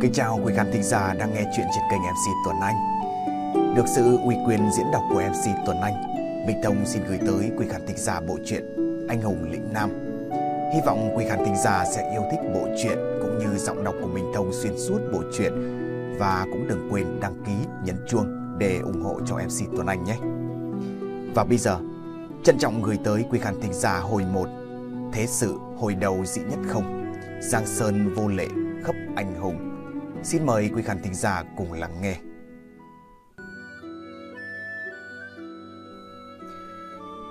Kính chào quý khán thính giả đang nghe chuyện trên kênh MC Tuấn Anh. Được sự ủy quyền diễn đọc của MC Tuấn Anh, Minh Thông xin gửi tới quý khán thính giả bộ truyện Anh Hùng Lĩnh Nam. Hy vọng quý khán thính giả sẽ yêu thích bộ truyện cũng như giọng đọc của Minh Thông xuyên suốt bộ truyện và cũng đừng quên đăng ký, nhấn chuông để ủng hộ cho MC Tuấn Anh nhé. Và bây giờ, trân trọng gửi tới quý khán thính giả hồi 1 Thế sự hồi đầu dị nhất không Giang Sơn vô lệ khắp anh hùng Xin mời quý khán thính giả cùng lắng nghe.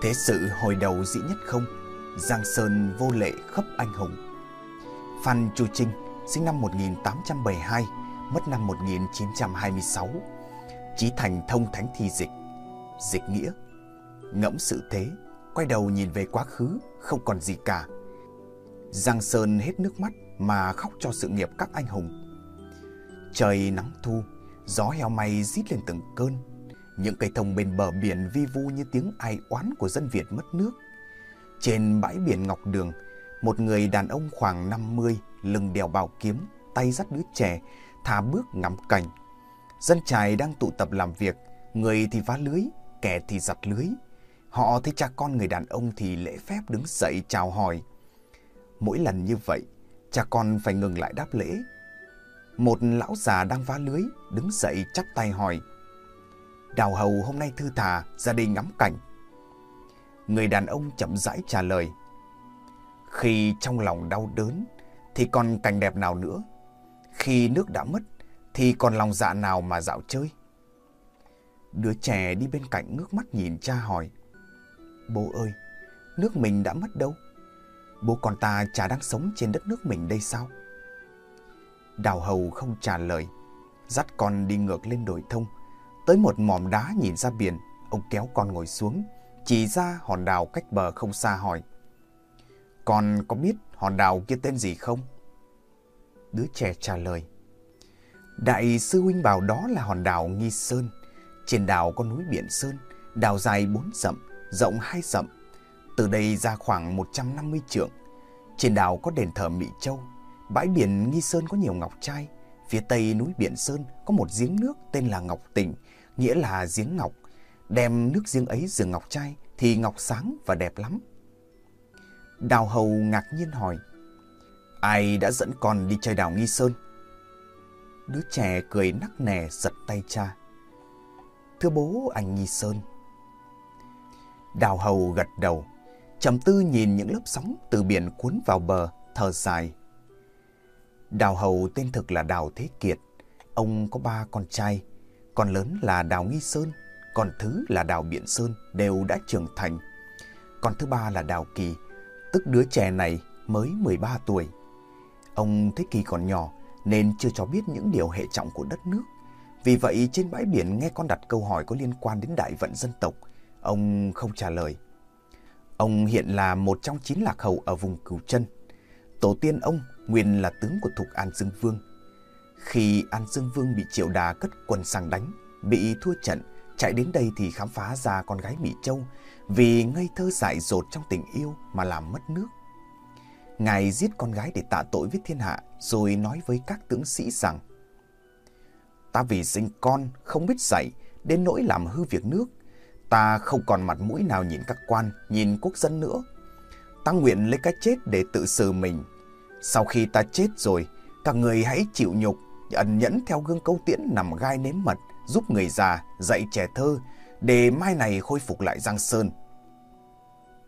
Thế sự hồi đầu dĩ nhất không, Giang Sơn vô lệ khắp anh hùng. Phan Chu Trinh sinh năm 1872 Mất năm 1926 Chí thành thông thánh thi dịch Dịch nghĩa. Ngẫm sự thế, Quay đầu nhìn về quá khứ, Không còn gì cả. Giang Sơn hết nước mắt Mà khóc cho sự nghiệp các anh hùng. Trời nắng thu Gió heo may rít lên từng cơn Những cây thông bên bờ biển vi vu như tiếng ai oán của dân Việt mất nước Trên bãi biển Ngọc Đường Một người đàn ông khoảng 50 Lưng đèo bào kiếm Tay dắt đứa trẻ Thả bước ngắm cảnh Dân trài đang tụ tập làm việc Người thì vá lưới Kẻ thì giặt lưới Họ thấy cha con người đàn ông thì lễ phép đứng dậy chào hỏi. Mỗi lần như vậy, cha con phải ngừng lại đáp lễ. Một lão già đang vá lưới, đứng dậy chắp tay hỏi. Đào hầu hôm nay thư thả ra đây ngắm cảnh. Người đàn ông chậm rãi trả lời. Khi trong lòng đau đớn, thì còn cảnh đẹp nào nữa? Khi nước đã mất, thì còn lòng dạ nào mà dạo chơi? Đứa trẻ đi bên cạnh ngước mắt nhìn cha hỏi. Bố ơi, nước mình đã mất đâu? Bố con ta chả đang sống trên đất nước mình đây sao? Đào hầu không trả lời, dắt con đi ngược lên đồi thông. Tới một mỏm đá nhìn ra biển, ông kéo con ngồi xuống, chỉ ra hòn đảo cách bờ không xa hỏi. Con có biết hòn đảo kia tên gì không? Đứa trẻ trả lời. Đại sư huynh bảo đó là hòn đảo Nghi Sơn. Trên đảo có núi Biển Sơn, đảo dài bốn dặm, rộng hai dặm. Từ đây ra khoảng 150 trượng. Trên đảo có đền thờ Mỹ Châu. Bãi biển Nghi Sơn có nhiều ngọc trai. Phía tây núi Biển Sơn có một giếng nước tên là Ngọc Tỉnh, nghĩa là giếng ngọc. Đem nước giếng ấy rửa ngọc trai thì ngọc sáng và đẹp lắm. Đào Hầu ngạc nhiên hỏi, ai đã dẫn con đi chơi đảo Nghi Sơn? Đứa trẻ cười nắc nẻ giật tay cha. Thưa bố anh Nghi Sơn, Đào hầu gật đầu, trầm tư nhìn những lớp sóng từ biển cuốn vào bờ, thở dài. Đào hầu tên thực là Đào Thế Kiệt. Ông có ba con trai, con lớn là Đào Nghi Sơn, con thứ là Đào Biện Sơn đều đã trưởng thành. Con thứ ba là Đào Kỳ, tức đứa trẻ này mới 13 tuổi. Ông Thế Kỳ còn nhỏ nên chưa cho biết những điều hệ trọng của đất nước. Vì vậy trên bãi biển nghe con đặt câu hỏi có liên quan đến đại vận dân tộc, Ông không trả lời. Ông hiện là một trong chín lạc hầu ở vùng Cửu Chân. Tổ tiên ông nguyên là tướng của Thục An Dương Vương. Khi An Dương Vương bị Triệu Đà cất quần sang đánh, bị thua trận, chạy đến đây thì khám phá ra con gái Mỹ Châu vì ngây thơ dại dột trong tình yêu mà làm mất nước. Ngài giết con gái để tạ tội với thiên hạ rồi nói với các tướng sĩ rằng Ta vì sinh con không biết dạy đến nỗi làm hư việc nước Ta không còn mặt mũi nào nhìn các quan, nhìn quốc dân nữa. Ta nguyện lấy cái chết để tự xử mình. Sau khi ta chết rồi, các người hãy chịu nhục, ẩn nhẫn theo gương câu tiễn nằm gai nếm mật, giúp người già, dạy trẻ thơ, để mai này khôi phục lại Giang Sơn.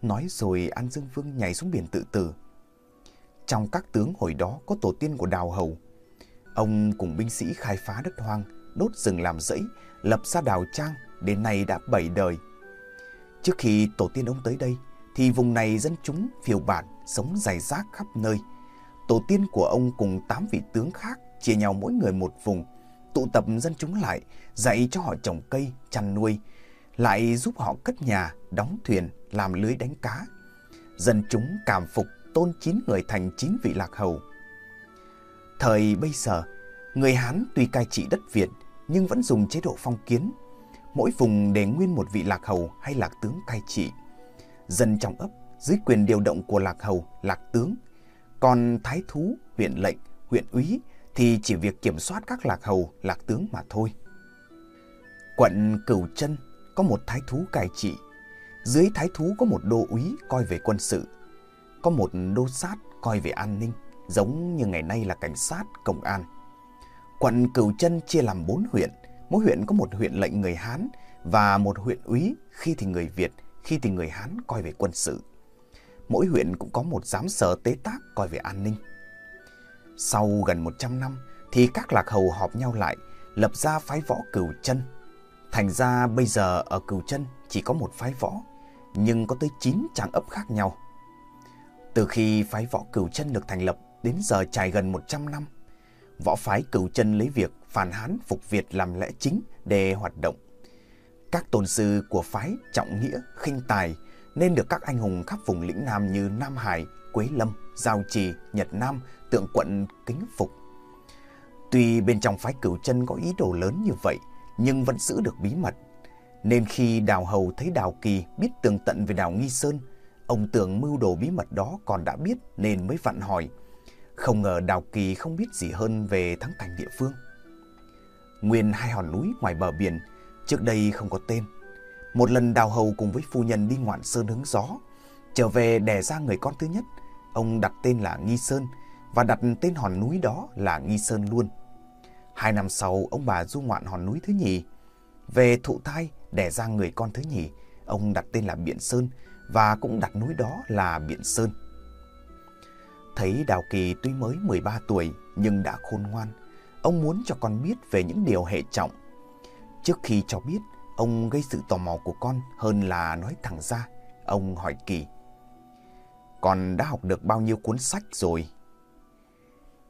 Nói rồi An Dương Vương nhảy xuống biển tự tử. Trong các tướng hồi đó có tổ tiên của Đào Hầu. Ông cùng binh sĩ khai phá đất hoang, đốt rừng làm rẫy, lập ra đào trang, đến nay đã bảy đời. Trước khi tổ tiên ông tới đây, thì vùng này dân chúng phiêu bản sống dày rác khắp nơi. Tổ tiên của ông cùng tám vị tướng khác chia nhau mỗi người một vùng, tụ tập dân chúng lại, dạy cho họ trồng cây, chăn nuôi, lại giúp họ cất nhà, đóng thuyền, làm lưới đánh cá. Dân chúng cảm phục tôn chín người thành chín vị lạc hầu. Thời bây giờ, người Hán tuy cai trị đất Việt nhưng vẫn dùng chế độ phong kiến, mỗi vùng để nguyên một vị lạc hầu hay lạc tướng cai trị. Dân trong ấp dưới quyền điều động của lạc hầu, lạc tướng, còn thái thú, huyện lệnh, huyện úy thì chỉ việc kiểm soát các lạc hầu, lạc tướng mà thôi. Quận Cửu Chân có một thái thú cai trị, dưới thái thú có một đô úy coi về quân sự, có một đô sát coi về an ninh, giống như ngày nay là cảnh sát, công an. Quận Cửu Chân chia làm bốn huyện, mỗi huyện có một huyện lệnh người Hán và một huyện úy, khi thì người Việt, khi thì người Hán coi về quân sự. Mỗi huyện cũng có một giám sở tế tác coi về an ninh. Sau gần 100 năm thì các lạc hầu họp nhau lại, lập ra phái võ Cửu Chân. Thành ra bây giờ ở Cửu Chân chỉ có một phái võ, nhưng có tới 9 tràng ấp khác nhau. Từ khi phái võ Cửu Chân được thành lập đến giờ trải gần 100 năm, võ phái Cửu Chân lấy việc phản hán phục Việt làm lẽ chính để hoạt động. Các tôn sư của phái trọng nghĩa, khinh tài nên được các anh hùng khắp vùng lĩnh Nam như Nam Hải, Quế Lâm, Giao Trì, Nhật Nam, Tượng Quận kính phục. Tuy bên trong phái cửu chân có ý đồ lớn như vậy, nhưng vẫn giữ được bí mật. Nên khi Đào Hầu thấy Đào Kỳ biết tường tận về Đào Nghi Sơn, ông tưởng mưu đồ bí mật đó còn đã biết nên mới vặn hỏi. Không ngờ Đào Kỳ không biết gì hơn về thắng cảnh địa phương. Nguyên hai hòn núi ngoài bờ biển, trước đây không có tên. Một lần Đào Hầu cùng với phu nhân đi ngoạn sơn hứng gió, trở về đẻ ra người con thứ nhất, ông đặt tên là Nghi Sơn và đặt tên hòn núi đó là Nghi Sơn luôn. Hai năm sau, ông bà du ngoạn hòn núi thứ nhì. Về thụ thai, đẻ ra người con thứ nhì, ông đặt tên là Biện Sơn và cũng đặt núi đó là Biện Sơn. Thấy Đào Kỳ tuy mới 13 tuổi nhưng đã khôn ngoan, ông muốn cho con biết về những điều hệ trọng. Trước khi cho biết, ông gây sự tò mò của con hơn là nói thẳng ra. Ông hỏi Kỳ, con đã học được bao nhiêu cuốn sách rồi?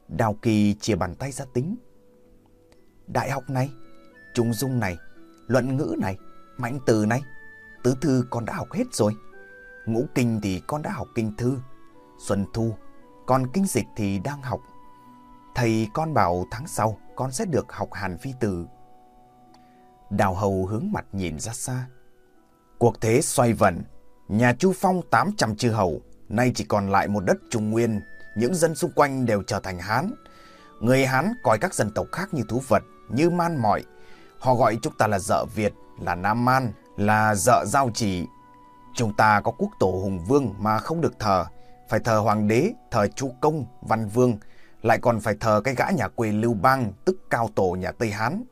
Đào Kỳ chia bàn tay ra tính. Đại học này, trung dung này, luận ngữ này, mạnh từ này, tứ thư con đã học hết rồi. Ngũ kinh thì con đã học kinh thư, xuân thu, còn kinh dịch thì đang học. Thầy con bảo tháng sau con sẽ được học hàn phi từ. Đào hầu hướng mặt nhìn ra xa. Cuộc thế xoay vần, nhà Chu Phong 800 chư hầu, nay chỉ còn lại một đất Trung Nguyên những dân xung quanh đều trở thành Hán. Người Hán coi các dân tộc khác như thú vật, như man mỏi. Họ gọi chúng ta là dợ Việt, là Nam Man, là dợ giao chỉ. Chúng ta có quốc tổ hùng vương mà không được thờ, phải thờ hoàng đế, thờ chu công, văn vương, lại còn phải thờ cái gã nhà quê Lưu Bang, tức cao tổ nhà Tây Hán.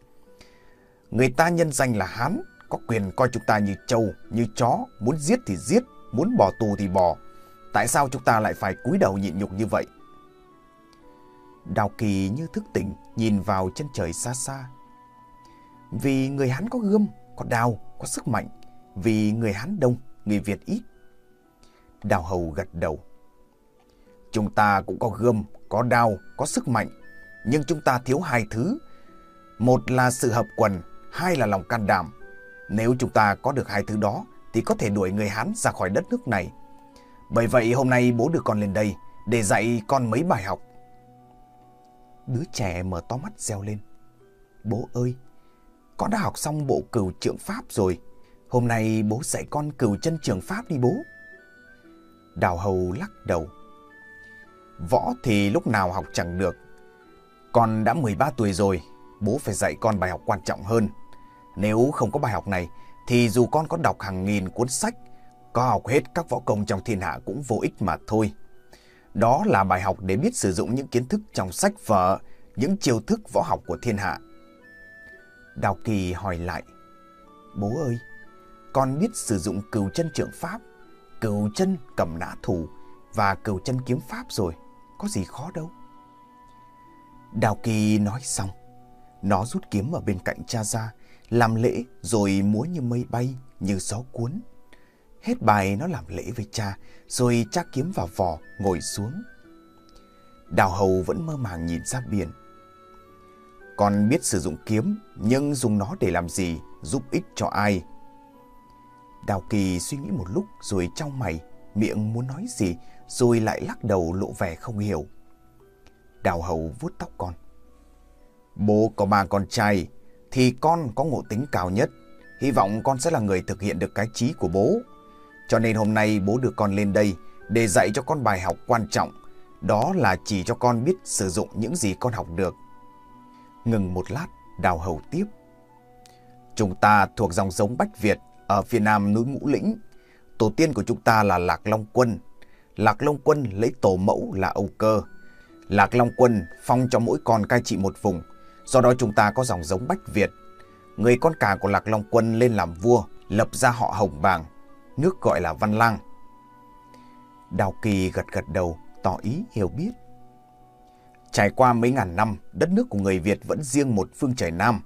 Người ta nhân danh là Hán, có quyền coi chúng ta như trâu, như chó, muốn giết thì giết, muốn bỏ tù thì bỏ. Tại sao chúng ta lại phải cúi đầu nhịn nhục như vậy? Đào Kỳ như thức tỉnh, nhìn vào chân trời xa xa. Vì người Hán có gươm, có đao, có sức mạnh. Vì người Hán đông, người Việt ít. Đào Hầu gật đầu. Chúng ta cũng có gươm, có đao, có sức mạnh. Nhưng chúng ta thiếu hai thứ. Một là sự hợp quần, hai là lòng can đảm. Nếu chúng ta có được hai thứ đó, thì có thể đuổi người Hán ra khỏi đất nước này bởi vậy hôm nay bố đưa con lên đây để dạy con mấy bài học. Đứa trẻ mở to mắt reo lên. Bố ơi, con đã học xong bộ cửu trượng pháp rồi. Hôm nay bố dạy con cửu chân trường pháp đi bố. Đào hầu lắc đầu. Võ thì lúc nào học chẳng được. Con đã 13 tuổi rồi, bố phải dạy con bài học quan trọng hơn. Nếu không có bài học này, thì dù con có đọc hàng nghìn cuốn sách có học hết các võ công trong thiên hạ cũng vô ích mà thôi. Đó là bài học để biết sử dụng những kiến thức trong sách vở, những chiêu thức võ học của thiên hạ. Đào Kỳ hỏi lại, Bố ơi, con biết sử dụng cừu chân trượng pháp, cừu chân cầm nã thủ và cừu chân kiếm pháp rồi, có gì khó đâu. Đào Kỳ nói xong, nó rút kiếm ở bên cạnh cha ra, làm lễ rồi múa như mây bay, như gió cuốn. Hết bài nó làm lễ với cha, rồi cha kiếm vào vỏ, ngồi xuống. Đào hầu vẫn mơ màng nhìn ra biển. Con biết sử dụng kiếm, nhưng dùng nó để làm gì, giúp ích cho ai? Đào Kỳ suy nghĩ một lúc rồi trong mày, miệng muốn nói gì, rồi lại lắc đầu lộ vẻ không hiểu. Đào hầu vuốt tóc con. Bố có ba con trai, thì con có ngộ tính cao nhất. Hy vọng con sẽ là người thực hiện được cái chí của bố. Cho nên hôm nay bố đưa con lên đây để dạy cho con bài học quan trọng. Đó là chỉ cho con biết sử dụng những gì con học được Ngừng một lát, đào hầu tiếp. Chúng ta thuộc dòng giống Bách Việt ở phía nam núi Ngũ Lĩnh. Tổ tiên của chúng ta là Lạc Long Quân. Lạc Long Quân lấy tổ mẫu là Âu Cơ. Lạc Long Quân phong cho mỗi con cai trị một vùng. Do đó chúng ta có dòng giống Bách Việt. Người con cả của Lạc Long Quân lên làm vua, lập ra họ Hồng Bàng. Nước gọi là Văn Lang. Đào Kỳ gật gật đầu, tỏ ý hiểu biết. Trải qua mấy ngàn năm, đất nước của người Việt vẫn riêng một phương trời Nam.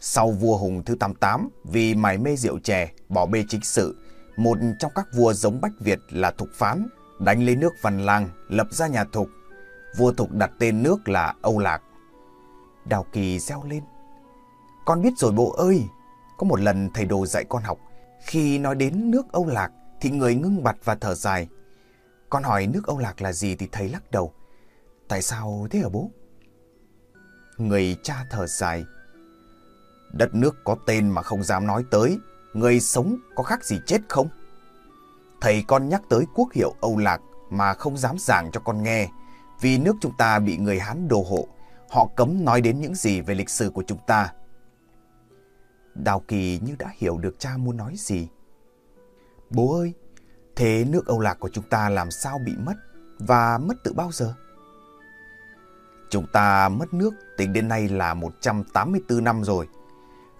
Sau vua Hùng thứ 88, vì mải mê rượu chè, bỏ bê chính sự, một trong các vua giống Bách Việt là Thục Phán, đánh lấy nước Văn Lang, lập ra nhà Thục. Vua Thục đặt tên nước là Âu Lạc. Đào Kỳ reo lên. Con biết rồi bố ơi, có một lần thầy đồ dạy con học, khi nói đến nước Âu Lạc thì người ngưng bặt và thở dài. Con hỏi nước Âu Lạc là gì thì thầy lắc đầu. Tại sao thế hả bố? Người cha thở dài. Đất nước có tên mà không dám nói tới, người sống có khác gì chết không? Thầy con nhắc tới quốc hiệu Âu Lạc mà không dám giảng cho con nghe, vì nước chúng ta bị người Hán đồ hộ, họ cấm nói đến những gì về lịch sử của chúng ta. Đào Kỳ như đã hiểu được cha muốn nói gì. Bố ơi, thế nước Âu Lạc của chúng ta làm sao bị mất và mất từ bao giờ? Chúng ta mất nước tính đến nay là 184 năm rồi.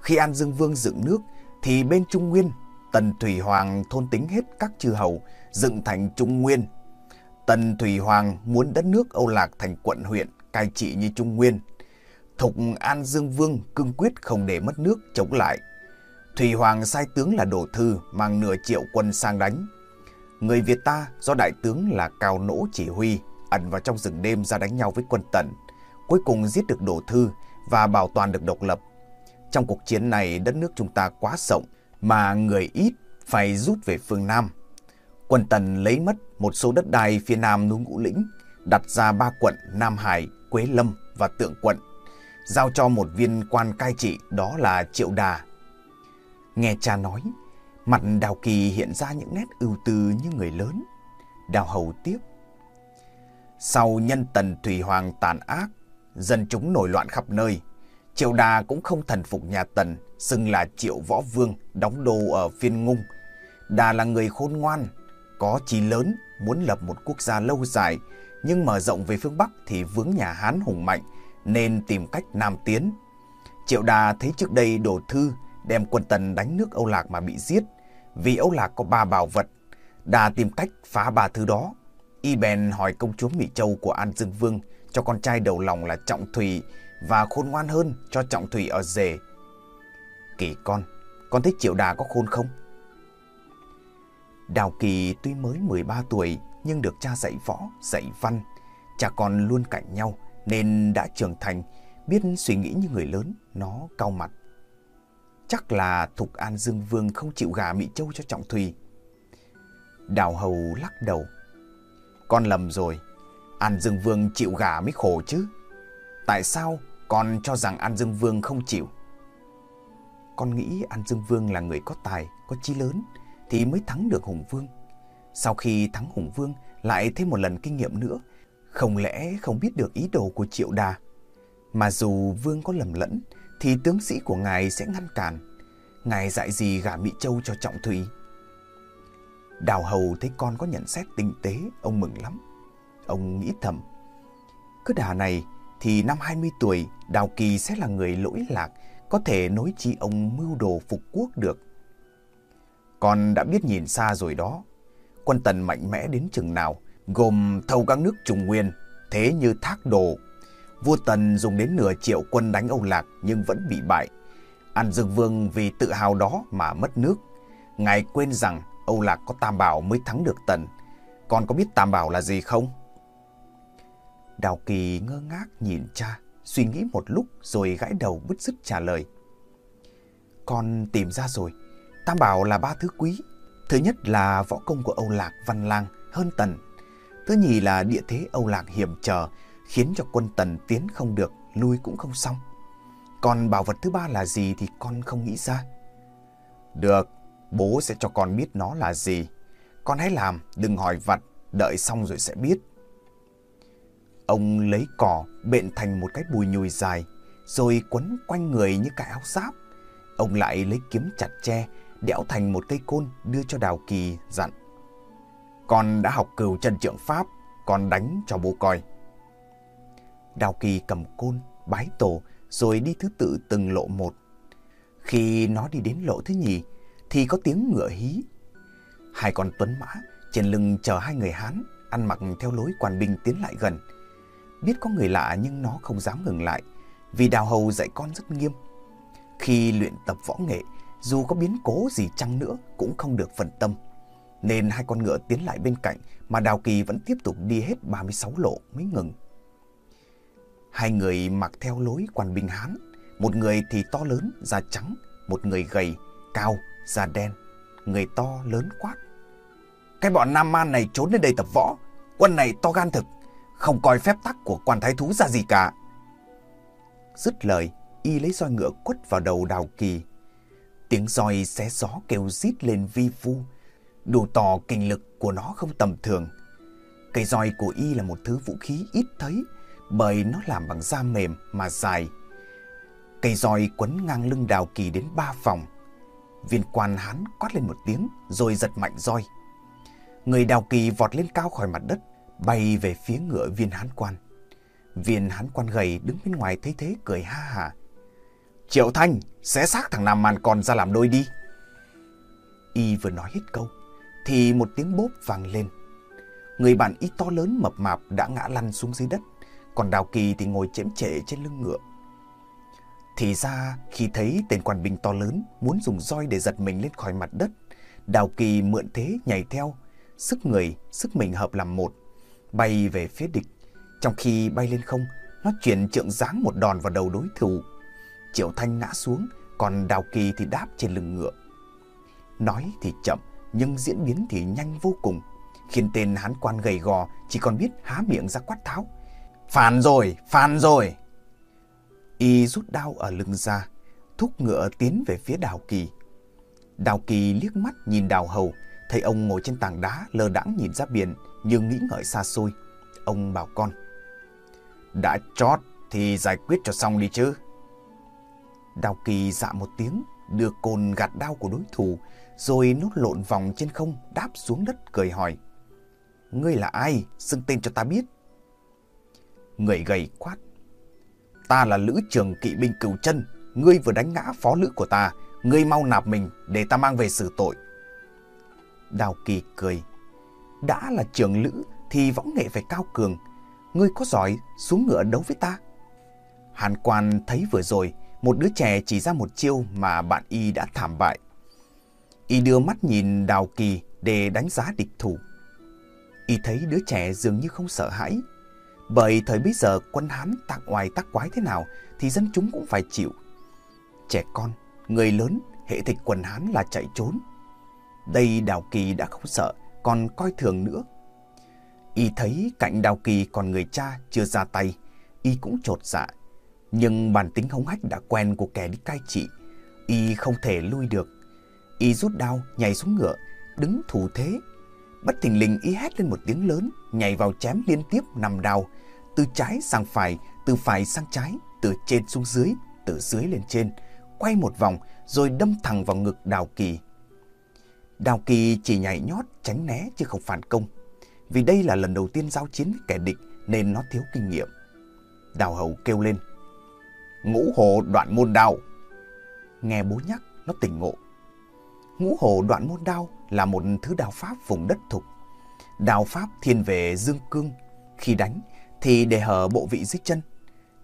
Khi An Dương Vương dựng nước thì bên Trung Nguyên, Tần Thủy Hoàng thôn tính hết các chư hầu dựng thành Trung Nguyên. Tần Thủy Hoàng muốn đất nước Âu Lạc thành quận huyện cai trị như Trung Nguyên. Thục An Dương Vương cương quyết không để mất nước chống lại. Thủy Hoàng sai tướng là Đổ Thư mang nửa triệu quân sang đánh. Người Việt ta do đại tướng là Cao Nỗ chỉ huy ẩn vào trong rừng đêm ra đánh nhau với quân Tần, cuối cùng giết được Đổ Thư và bảo toàn được độc lập. Trong cuộc chiến này, đất nước chúng ta quá rộng, mà người ít phải rút về phương Nam. Quân Tần lấy mất một số đất đai phía nam núi Ngũ Lĩnh, đặt ra ba quận Nam Hải, Quế Lâm và Tượng Quận, giao cho một viên quan cai trị đó là Triệu Đà. Nghe cha nói, mặt Đào Kỳ hiện ra những nét ưu tư như người lớn. Đào Hầu tiếp. Sau nhân tần Thủy Hoàng tàn ác, dân chúng nổi loạn khắp nơi. Triệu Đà cũng không thần phục nhà Tần, xưng là Triệu Võ Vương, đóng đô ở phiên ngung. Đà là người khôn ngoan, có chí lớn, muốn lập một quốc gia lâu dài, nhưng mở rộng về phương Bắc thì vướng nhà Hán hùng mạnh, nên tìm cách nam tiến. Triệu Đà thấy trước đây đổ thư đem quân Tần đánh nước Âu Lạc mà bị giết, vì Âu Lạc có ba bảo vật. Đà tìm cách phá ba thứ đó, Y bèn hỏi công chúa Mỹ Châu của An Dương Vương cho con trai đầu lòng là Trọng Thủy và khôn ngoan hơn cho Trọng Thủy ở rể. Kỳ con, con thích Triệu Đà có khôn không? Đào Kỳ tuy mới 13 tuổi nhưng được cha dạy võ, dạy văn. Cha con luôn cạnh nhau nên đã trưởng thành, biết suy nghĩ như người lớn, nó cau mặt. Chắc là Thục An Dương Vương không chịu gả Mỹ Châu cho Trọng Thủy. Đào Hầu lắc đầu. Con lầm rồi. An Dương Vương chịu gả mới khổ chứ. Tại sao con cho rằng An Dương Vương không chịu? Con nghĩ An Dương Vương là người có tài, có chí lớn thì mới thắng được Hùng Vương. Sau khi thắng Hùng Vương lại thêm một lần kinh nghiệm nữa, không lẽ không biết được ý đồ của Triệu Đà? Mà dù Vương có lầm lẫn thì tướng sĩ của ngài sẽ ngăn cản. Ngài dạy gì gả Mỹ Châu cho Trọng Thủy? Đào Hầu thấy con có nhận xét tinh tế, ông mừng lắm. Ông nghĩ thầm, cứ đà này thì năm 20 tuổi Đào Kỳ sẽ là người lỗi lạc, có thể nối chi ông mưu đồ phục quốc được. Con đã biết nhìn xa rồi đó. Quân tần mạnh mẽ đến chừng nào, gồm thâu các nước Trung Nguyên, thế như Thác Đồ. Vua Tần dùng đến nửa triệu quân đánh Âu Lạc nhưng vẫn bị bại. An Dương Vương vì tự hào đó mà mất nước. Ngài quên rằng Âu Lạc có tam bảo mới thắng được Tần. Con có biết tam bảo là gì không? Đào Kỳ ngơ ngác nhìn cha, suy nghĩ một lúc rồi gãi đầu bứt rứt trả lời. Con tìm ra rồi, tam bảo là ba thứ quý. Thứ nhất là võ công của Âu Lạc Văn Lang hơn Tần. Thứ nhì là địa thế Âu Lạc hiểm trở, khiến cho quân Tần tiến không được, lui cũng không xong. Còn bảo vật thứ ba là gì thì con không nghĩ ra. Được, Bố sẽ cho con biết nó là gì. Con hãy làm, đừng hỏi vặt, đợi xong rồi sẽ biết. Ông lấy cỏ bện thành một cái bùi nhùi dài, rồi quấn quanh người như cái áo giáp. Ông lại lấy kiếm chặt tre, đẽo thành một cây côn đưa cho Đào Kỳ dặn. Con đã học cửu trần trượng pháp, con đánh cho bố coi. Đào Kỳ cầm côn, bái tổ, rồi đi thứ tự từng lộ một. Khi nó đi đến lộ thứ nhì, thì có tiếng ngựa hí. Hai con tuấn mã trên lưng chờ hai người Hán ăn mặc theo lối quan binh tiến lại gần. Biết có người lạ nhưng nó không dám ngừng lại, vì đào hầu dạy con rất nghiêm. Khi luyện tập võ nghệ, dù có biến cố gì chăng nữa cũng không được phân tâm. Nên hai con ngựa tiến lại bên cạnh mà Đào Kỳ vẫn tiếp tục đi hết 36 lộ mới ngừng. Hai người mặc theo lối quan binh Hán, một người thì to lớn, da trắng, một người gầy, cao, da đen, người to lớn quát. Cái bọn Nam Man này trốn đến đây tập võ, quân này to gan thực, không coi phép tắc của quan thái thú ra gì cả. Dứt lời, y lấy roi ngựa quất vào đầu đào kỳ. Tiếng roi xé gió kêu rít lên vi vu, đủ tỏ kinh lực của nó không tầm thường. Cây roi của y là một thứ vũ khí ít thấy, bởi nó làm bằng da mềm mà dài. Cây roi quấn ngang lưng đào kỳ đến ba vòng. Viên quan hán quát lên một tiếng rồi giật mạnh roi. Người đào kỳ vọt lên cao khỏi mặt đất, bay về phía ngựa viên hán quan. Viên hán quan gầy đứng bên ngoài thấy thế cười ha hà. Triệu Thanh, xé xác thằng Nam Man còn ra làm đôi đi. Y vừa nói hết câu, thì một tiếng bốp vang lên. Người bạn y to lớn mập mạp đã ngã lăn xuống dưới đất, còn Đào Kỳ thì ngồi chém trệ trên lưng ngựa. Thì ra khi thấy tên quan binh to lớn muốn dùng roi để giật mình lên khỏi mặt đất, Đào Kỳ mượn thế nhảy theo, sức người, sức mình hợp làm một, bay về phía địch. Trong khi bay lên không, nó chuyển trượng giáng một đòn vào đầu đối thủ. Triệu Thanh ngã xuống, còn Đào Kỳ thì đáp trên lưng ngựa. Nói thì chậm, nhưng diễn biến thì nhanh vô cùng, khiến tên hán quan gầy gò chỉ còn biết há miệng ra quát tháo. Phản rồi, phản rồi! Y rút đao ở lưng ra, thúc ngựa tiến về phía Đào Kỳ. Đào Kỳ liếc mắt nhìn Đào Hầu, thấy ông ngồi trên tảng đá lơ đãng nhìn ra biển như nghĩ ngợi xa xôi. Ông bảo con. Đã chót thì giải quyết cho xong đi chứ. Đào Kỳ dạ một tiếng, đưa cồn gạt đao của đối thủ, rồi nốt lộn vòng trên không đáp xuống đất cười hỏi. Ngươi là ai? Xưng tên cho ta biết. Người gầy quát. Ta là lữ trường kỵ binh cửu chân, ngươi vừa đánh ngã phó lữ của ta, ngươi mau nạp mình để ta mang về xử tội. Đào Kỳ cười. Đã là trường lữ thì võ nghệ phải cao cường. Ngươi có giỏi xuống ngựa đấu với ta. Hàn quan thấy vừa rồi một đứa trẻ chỉ ra một chiêu mà bạn y đã thảm bại. Y đưa mắt nhìn Đào Kỳ để đánh giá địch thủ. Y thấy đứa trẻ dường như không sợ hãi. Bởi thời bây giờ quân Hán tạc oai tắc quái thế nào thì dân chúng cũng phải chịu. Trẻ con, người lớn, hệ thịch quần Hán là chạy trốn. Đây Đào Kỳ đã không sợ, còn coi thường nữa. Y thấy cạnh Đào Kỳ còn người cha chưa ra tay, Y cũng trột dạ. Nhưng bản tính hống hách đã quen của kẻ đi cai trị, Y không thể lui được. Y rút đao, nhảy xuống ngựa, đứng thủ thế. Bất thình lình Y hét lên một tiếng lớn, nhảy vào chém liên tiếp nằm đao, từ trái sang phải, từ phải sang trái, từ trên xuống dưới, từ dưới lên trên, quay một vòng rồi đâm thẳng vào ngực Đào Kỳ. Đào Kỳ chỉ nhảy nhót tránh né chứ không phản công. Vì đây là lần đầu tiên giao chiến với kẻ địch nên nó thiếu kinh nghiệm. Đào Hầu kêu lên. Ngũ hồ đoạn môn đao. Nghe bố nhắc, nó tỉnh ngộ. Ngũ hồ đoạn môn đao là một thứ đao pháp vùng đất thục. Đao pháp thiên về dương cương. Khi đánh thì để hở bộ vị dưới chân.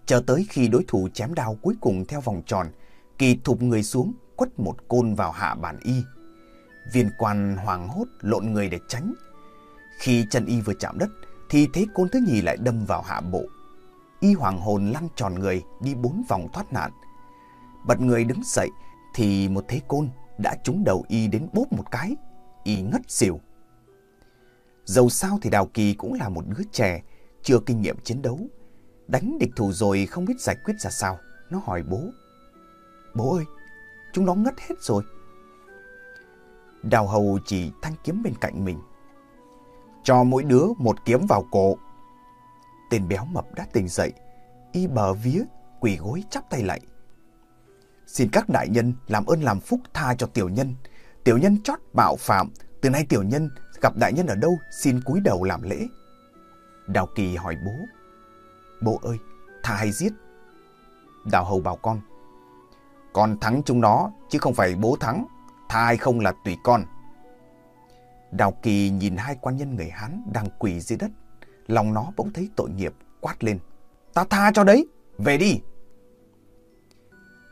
Chờ tới khi đối thủ chém đao cuối cùng theo vòng tròn, kỳ thụp người xuống, quất một côn vào hạ bản y Viên quan hoàng hốt lộn người để tránh. Khi chân y vừa chạm đất, thì thế côn thứ nhì lại đâm vào hạ bộ. Y hoàng hồn lăn tròn người đi bốn vòng thoát nạn. Bật người đứng dậy thì một thế côn đã trúng đầu y đến bốp một cái. Y ngất xỉu. Dầu sao thì Đào Kỳ cũng là một đứa trẻ, chưa kinh nghiệm chiến đấu. Đánh địch thủ rồi không biết giải quyết ra sao. Nó hỏi bố. Bố ơi, chúng nó ngất hết rồi. Đào hầu chỉ thanh kiếm bên cạnh mình. Cho mỗi đứa một kiếm vào cổ. Tên béo mập đã tỉnh dậy, y bờ vía, quỳ gối chắp tay lạy. Xin các đại nhân làm ơn làm phúc tha cho tiểu nhân. Tiểu nhân chót bạo phạm, từ nay tiểu nhân gặp đại nhân ở đâu xin cúi đầu làm lễ. Đào Kỳ hỏi bố. Bố ơi, tha hay giết? Đào Hầu bảo con. Con thắng chúng nó, chứ không phải bố thắng. Tha hay không là tùy con. Đào Kỳ nhìn hai quan nhân người Hán đang quỳ dưới đất. Lòng nó bỗng thấy tội nghiệp, quát lên. Ta tha cho đấy, về đi.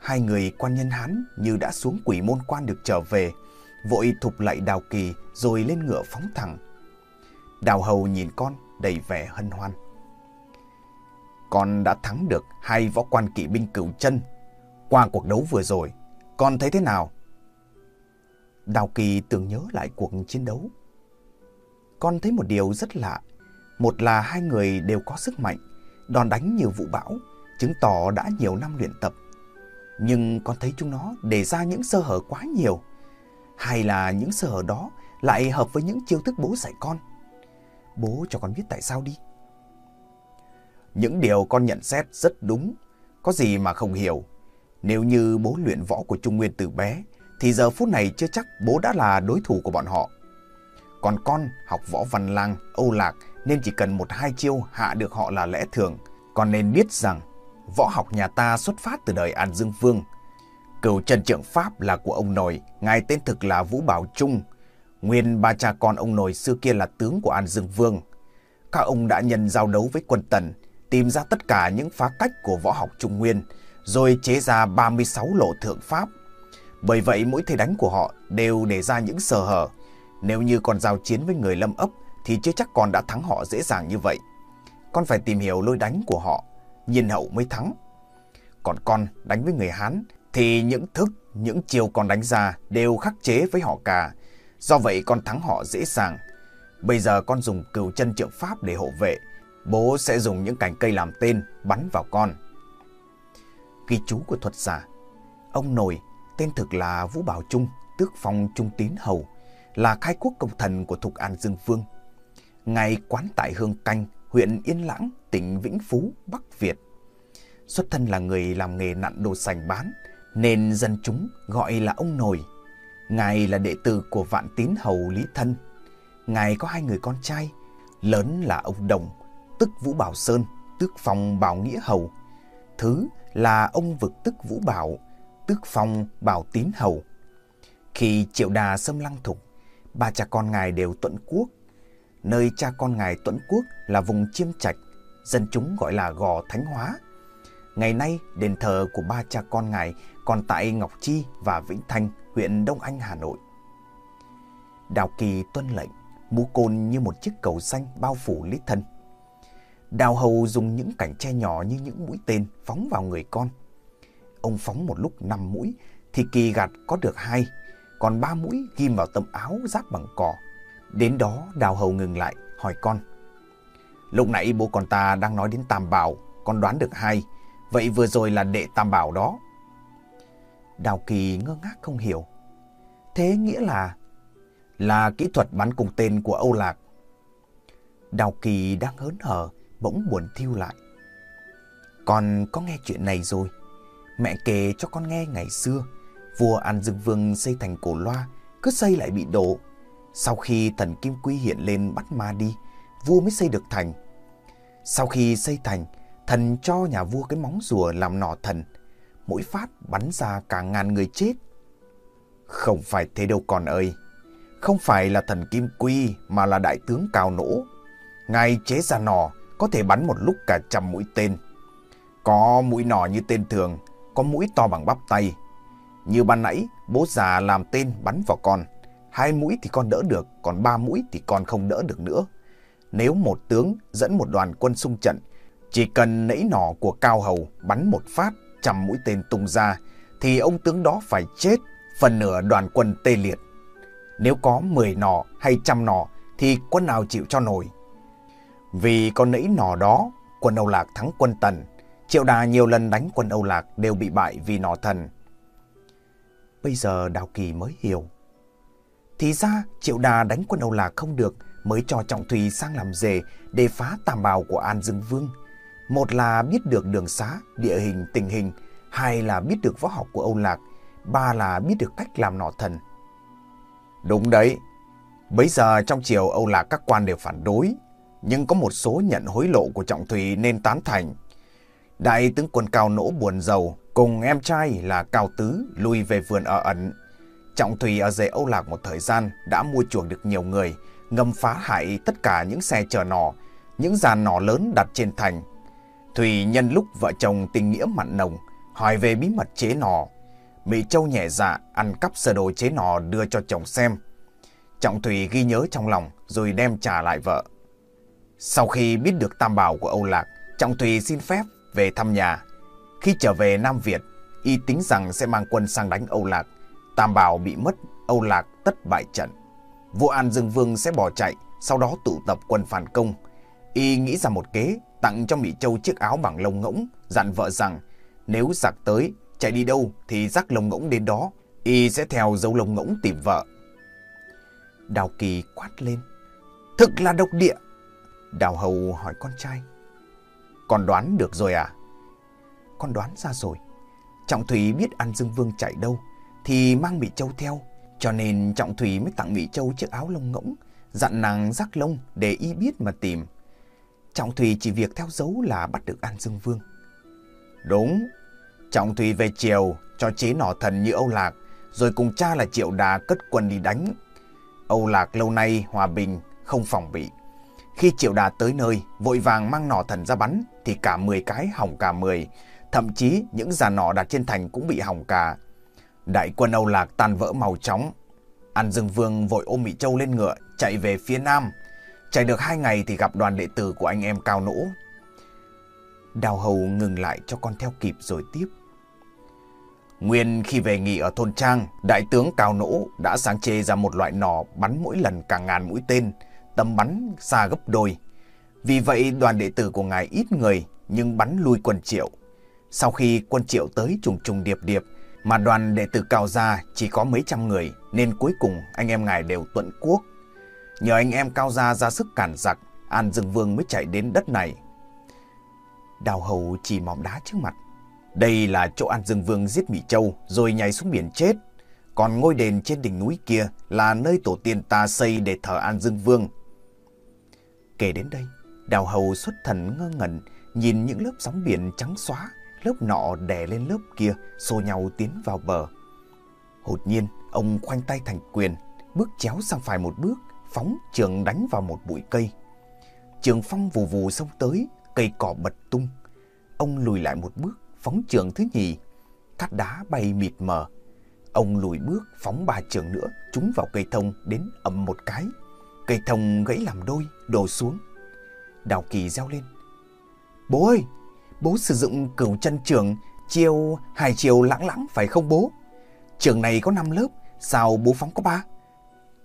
Hai người quan nhân Hán như đã xuống quỷ môn quan được trở về, vội thục lại Đào Kỳ rồi lên ngựa phóng thẳng. Đào Hầu nhìn con đầy vẻ hân hoan. Con đã thắng được hai võ quan kỵ binh cửu chân. Qua cuộc đấu vừa rồi, con thấy thế nào? Đào Kỳ tưởng nhớ lại cuộc chiến đấu. Con thấy một điều rất lạ. Một là hai người đều có sức mạnh, đòn đánh nhiều vụ bão, chứng tỏ đã nhiều năm luyện tập. Nhưng con thấy chúng nó để ra những sơ hở quá nhiều. Hay là những sơ hở đó lại hợp với những chiêu thức bố dạy con. Bố cho con biết tại sao đi. Những điều con nhận xét rất đúng, có gì mà không hiểu. Nếu như bố luyện võ của Trung Nguyên từ bé, thì giờ phút này chưa chắc bố đã là đối thủ của bọn họ. Còn con học võ văn lang, Âu Lạc nên chỉ cần một hai chiêu hạ được họ là lẽ thường. còn nên biết rằng võ học nhà ta xuất phát từ đời An Dương Vương. Cửu Trần Trượng Pháp là của ông nội, ngài tên thực là Vũ Bảo Trung. Nguyên ba cha con ông nội xưa kia là tướng của An Dương Vương. Các ông đã nhân giao đấu với quân Tần, tìm ra tất cả những phá cách của võ học Trung Nguyên, rồi chế ra 36 lộ thượng pháp. Bởi vậy mỗi thế đánh của họ đều để ra những sơ hở. Nếu như còn giao chiến với người lâm ấp thì chưa chắc còn đã thắng họ dễ dàng như vậy. Con phải tìm hiểu lối đánh của họ, nhìn hậu mới thắng. Còn con đánh với người Hán thì những thức, những chiều con đánh ra đều khắc chế với họ cả. Do vậy con thắng họ dễ dàng. Bây giờ con dùng cửu chân trượng pháp để hộ vệ. Bố sẽ dùng những cành cây làm tên bắn vào con. Ghi chú của thuật giả Ông nội tên thực là Vũ Bảo Trung, tước phong Trung Tín Hầu, là khai quốc công thần của Thục An Dương Vương ngày quán tại Hương Canh, huyện Yên Lãng, tỉnh Vĩnh Phú, Bắc Việt. Xuất thân là người làm nghề nặn đồ sành bán, nên dân chúng gọi là ông nồi. Ngài là đệ tử của Vạn Tín Hầu Lý Thân. Ngài có hai người con trai, lớn là ông Đồng, tức Vũ Bảo Sơn, tước phong Bảo Nghĩa Hầu. Thứ là ông vực tức Vũ Bảo, tước phong Bảo Tín Hầu. Khi triệu đà xâm lăng thục, ba cha con ngài đều tuận quốc. Nơi cha con ngài Tuấn quốc là vùng chiêm trạch, dân chúng gọi là gò thánh hóa. Ngày nay, đền thờ của ba cha con ngài còn tại Ngọc Chi và Vĩnh Thanh, huyện Đông Anh, Hà Nội. Đào Kỳ tuân lệnh, mũ côn như một chiếc cầu xanh bao phủ lý thân. Đào Hầu dùng những cảnh tre nhỏ như những mũi tên phóng vào người con. Ông phóng một lúc năm mũi thì Kỳ gạt có được hai, còn ba mũi ghim vào tấm áo giáp bằng cỏ. Đến đó Đào Hầu ngừng lại hỏi con. Lúc nãy bố con ta đang nói đến Tam Bảo, con đoán được hai, vậy vừa rồi là đệ Tam Bảo đó. Đào Kỳ ngơ ngác không hiểu. Thế nghĩa là... Là kỹ thuật bắn cùng tên của Âu Lạc. Đào Kỳ đang hớn hở, bỗng buồn thiêu lại. Con có nghe chuyện này rồi. Mẹ kể cho con nghe ngày xưa, vua An Dương Vương xây thành cổ loa, cứ xây lại bị đổ. Sau khi thần Kim Quy hiện lên bắt ma đi, vua mới xây được thành. Sau khi xây thành, thần cho nhà vua cái móng rùa làm nỏ thần. Mỗi phát bắn ra cả ngàn người chết. Không phải thế đâu con ơi. Không phải là thần Kim Quy mà là đại tướng cao Nỗ. Ngài chế ra nỏ có thể bắn một lúc cả trăm mũi tên. Có mũi nỏ như tên thường, có mũi to bằng bắp tay. Như ban nãy, bố già làm tên bắn vào con. Hai mũi thì con đỡ được, còn ba mũi thì con không đỡ được nữa. Nếu một tướng dẫn một đoàn quân xung trận, chỉ cần nẫy nỏ của Cao Hầu bắn một phát, trăm mũi tên tung ra, thì ông tướng đó phải chết, phần nửa đoàn quân tê liệt. Nếu có 10 nỏ hay trăm nỏ, thì quân nào chịu cho nổi. Vì con nẫy nỏ đó, quân Âu Lạc thắng quân Tần. Triệu đà nhiều lần đánh quân Âu Lạc đều bị bại vì nỏ thần. Bây giờ Đào Kỳ mới hiểu. Thì ra Triệu đà đánh quân Âu Lạc không được mới cho Trọng Thùy sang làm rể để phá tàm bào của An Dương Vương. Một là biết được đường xá, địa hình, tình hình, hai là biết được võ học của Âu Lạc, ba là biết được cách làm nọ thần. Đúng đấy, bấy giờ trong triều Âu Lạc các quan đều phản đối, nhưng có một số nhận hối lộ của Trọng Thủy nên tán thành. Đại tướng quân Cao Nỗ buồn giàu cùng em trai là Cao Tứ lui về vườn ở ẩn. Trọng Thủy ở rể Âu Lạc một thời gian đã mua chuộc được nhiều người, ngâm phá hại tất cả những xe chở nỏ, những dàn nỏ lớn đặt trên thành. Thủy nhân lúc vợ chồng tình nghĩa mặn nồng, hỏi về bí mật chế nỏ. Mỹ Châu nhẹ dạ ăn cắp sơ đồ chế nỏ đưa cho chồng xem. Trọng Thủy ghi nhớ trong lòng rồi đem trả lại vợ. Sau khi biết được tam bảo của Âu Lạc, Trọng Thủy xin phép về thăm nhà. Khi trở về Nam Việt, y tính rằng sẽ mang quân sang đánh Âu Lạc. Tam bảo bị mất, Âu Lạc tất bại trận. Vua An Dương Vương sẽ bỏ chạy, sau đó tụ tập quân phản công. Y nghĩ ra một kế, tặng cho Mỹ Châu chiếc áo bằng lông ngỗng, dặn vợ rằng nếu giặc tới, chạy đi đâu thì rắc lông ngỗng đến đó, y sẽ theo dấu lông ngỗng tìm vợ. Đào Kỳ quát lên. Thực là độc địa. Đào Hầu hỏi con trai. Con đoán được rồi à? Con đoán ra rồi. Trọng Thủy biết An Dương Vương chạy đâu, thì mang Mỹ Châu theo. Cho nên Trọng Thủy mới tặng Mỹ Châu chiếc áo lông ngỗng, dặn nàng rắc lông để y biết mà tìm. Trọng Thủy chỉ việc theo dấu là bắt được An Dương Vương. Đúng, Trọng Thủy về chiều cho chế nỏ thần như Âu Lạc, rồi cùng cha là Triệu Đà cất quân đi đánh. Âu Lạc lâu nay hòa bình, không phòng bị. Khi Triệu Đà tới nơi, vội vàng mang nỏ thần ra bắn, thì cả 10 cái hỏng cả 10. Thậm chí những già nỏ đặt trên thành cũng bị hỏng cả. Đại quân Âu Lạc tan vỡ màu chóng. An Dương Vương vội ôm Mỹ Châu lên ngựa, chạy về phía nam. Chạy được hai ngày thì gặp đoàn đệ tử của anh em Cao Nỗ. Đào Hầu ngừng lại cho con theo kịp rồi tiếp. Nguyên khi về nghỉ ở thôn Trang, đại tướng Cao Nỗ đã sáng chế ra một loại nỏ bắn mỗi lần cả ngàn mũi tên, tầm bắn xa gấp đôi. Vì vậy đoàn đệ tử của ngài ít người nhưng bắn lui quân triệu. Sau khi quân triệu tới trùng trùng điệp điệp mà đoàn đệ tử Cao Gia chỉ có mấy trăm người nên cuối cùng anh em ngài đều tuận quốc. Nhờ anh em Cao Gia ra sức cản giặc, An Dương Vương mới chạy đến đất này. Đào hầu chỉ mỏm đá trước mặt. Đây là chỗ An Dương Vương giết Mỹ Châu rồi nhảy xuống biển chết. Còn ngôi đền trên đỉnh núi kia là nơi tổ tiên ta xây để thờ An Dương Vương. Kể đến đây, đào hầu xuất thần ngơ ngẩn nhìn những lớp sóng biển trắng xóa, lớp nọ đè lên lớp kia, xô nhau tiến vào bờ. Hột nhiên, ông khoanh tay thành quyền, bước chéo sang phải một bước, phóng trường đánh vào một bụi cây. Trường phong vù vù xông tới, cây cỏ bật tung. Ông lùi lại một bước, phóng trường thứ nhì, cát đá bay mịt mờ. Ông lùi bước phóng ba trường nữa, trúng vào cây thông đến ầm một cái. Cây thông gãy làm đôi, đổ xuống. Đào Kỳ reo lên. Bố ơi, bố sử dụng cửu chân trường, chiêu hai chiều lãng lãng phải không bố? Trường này có 5 lớp, sao bố phóng có 3?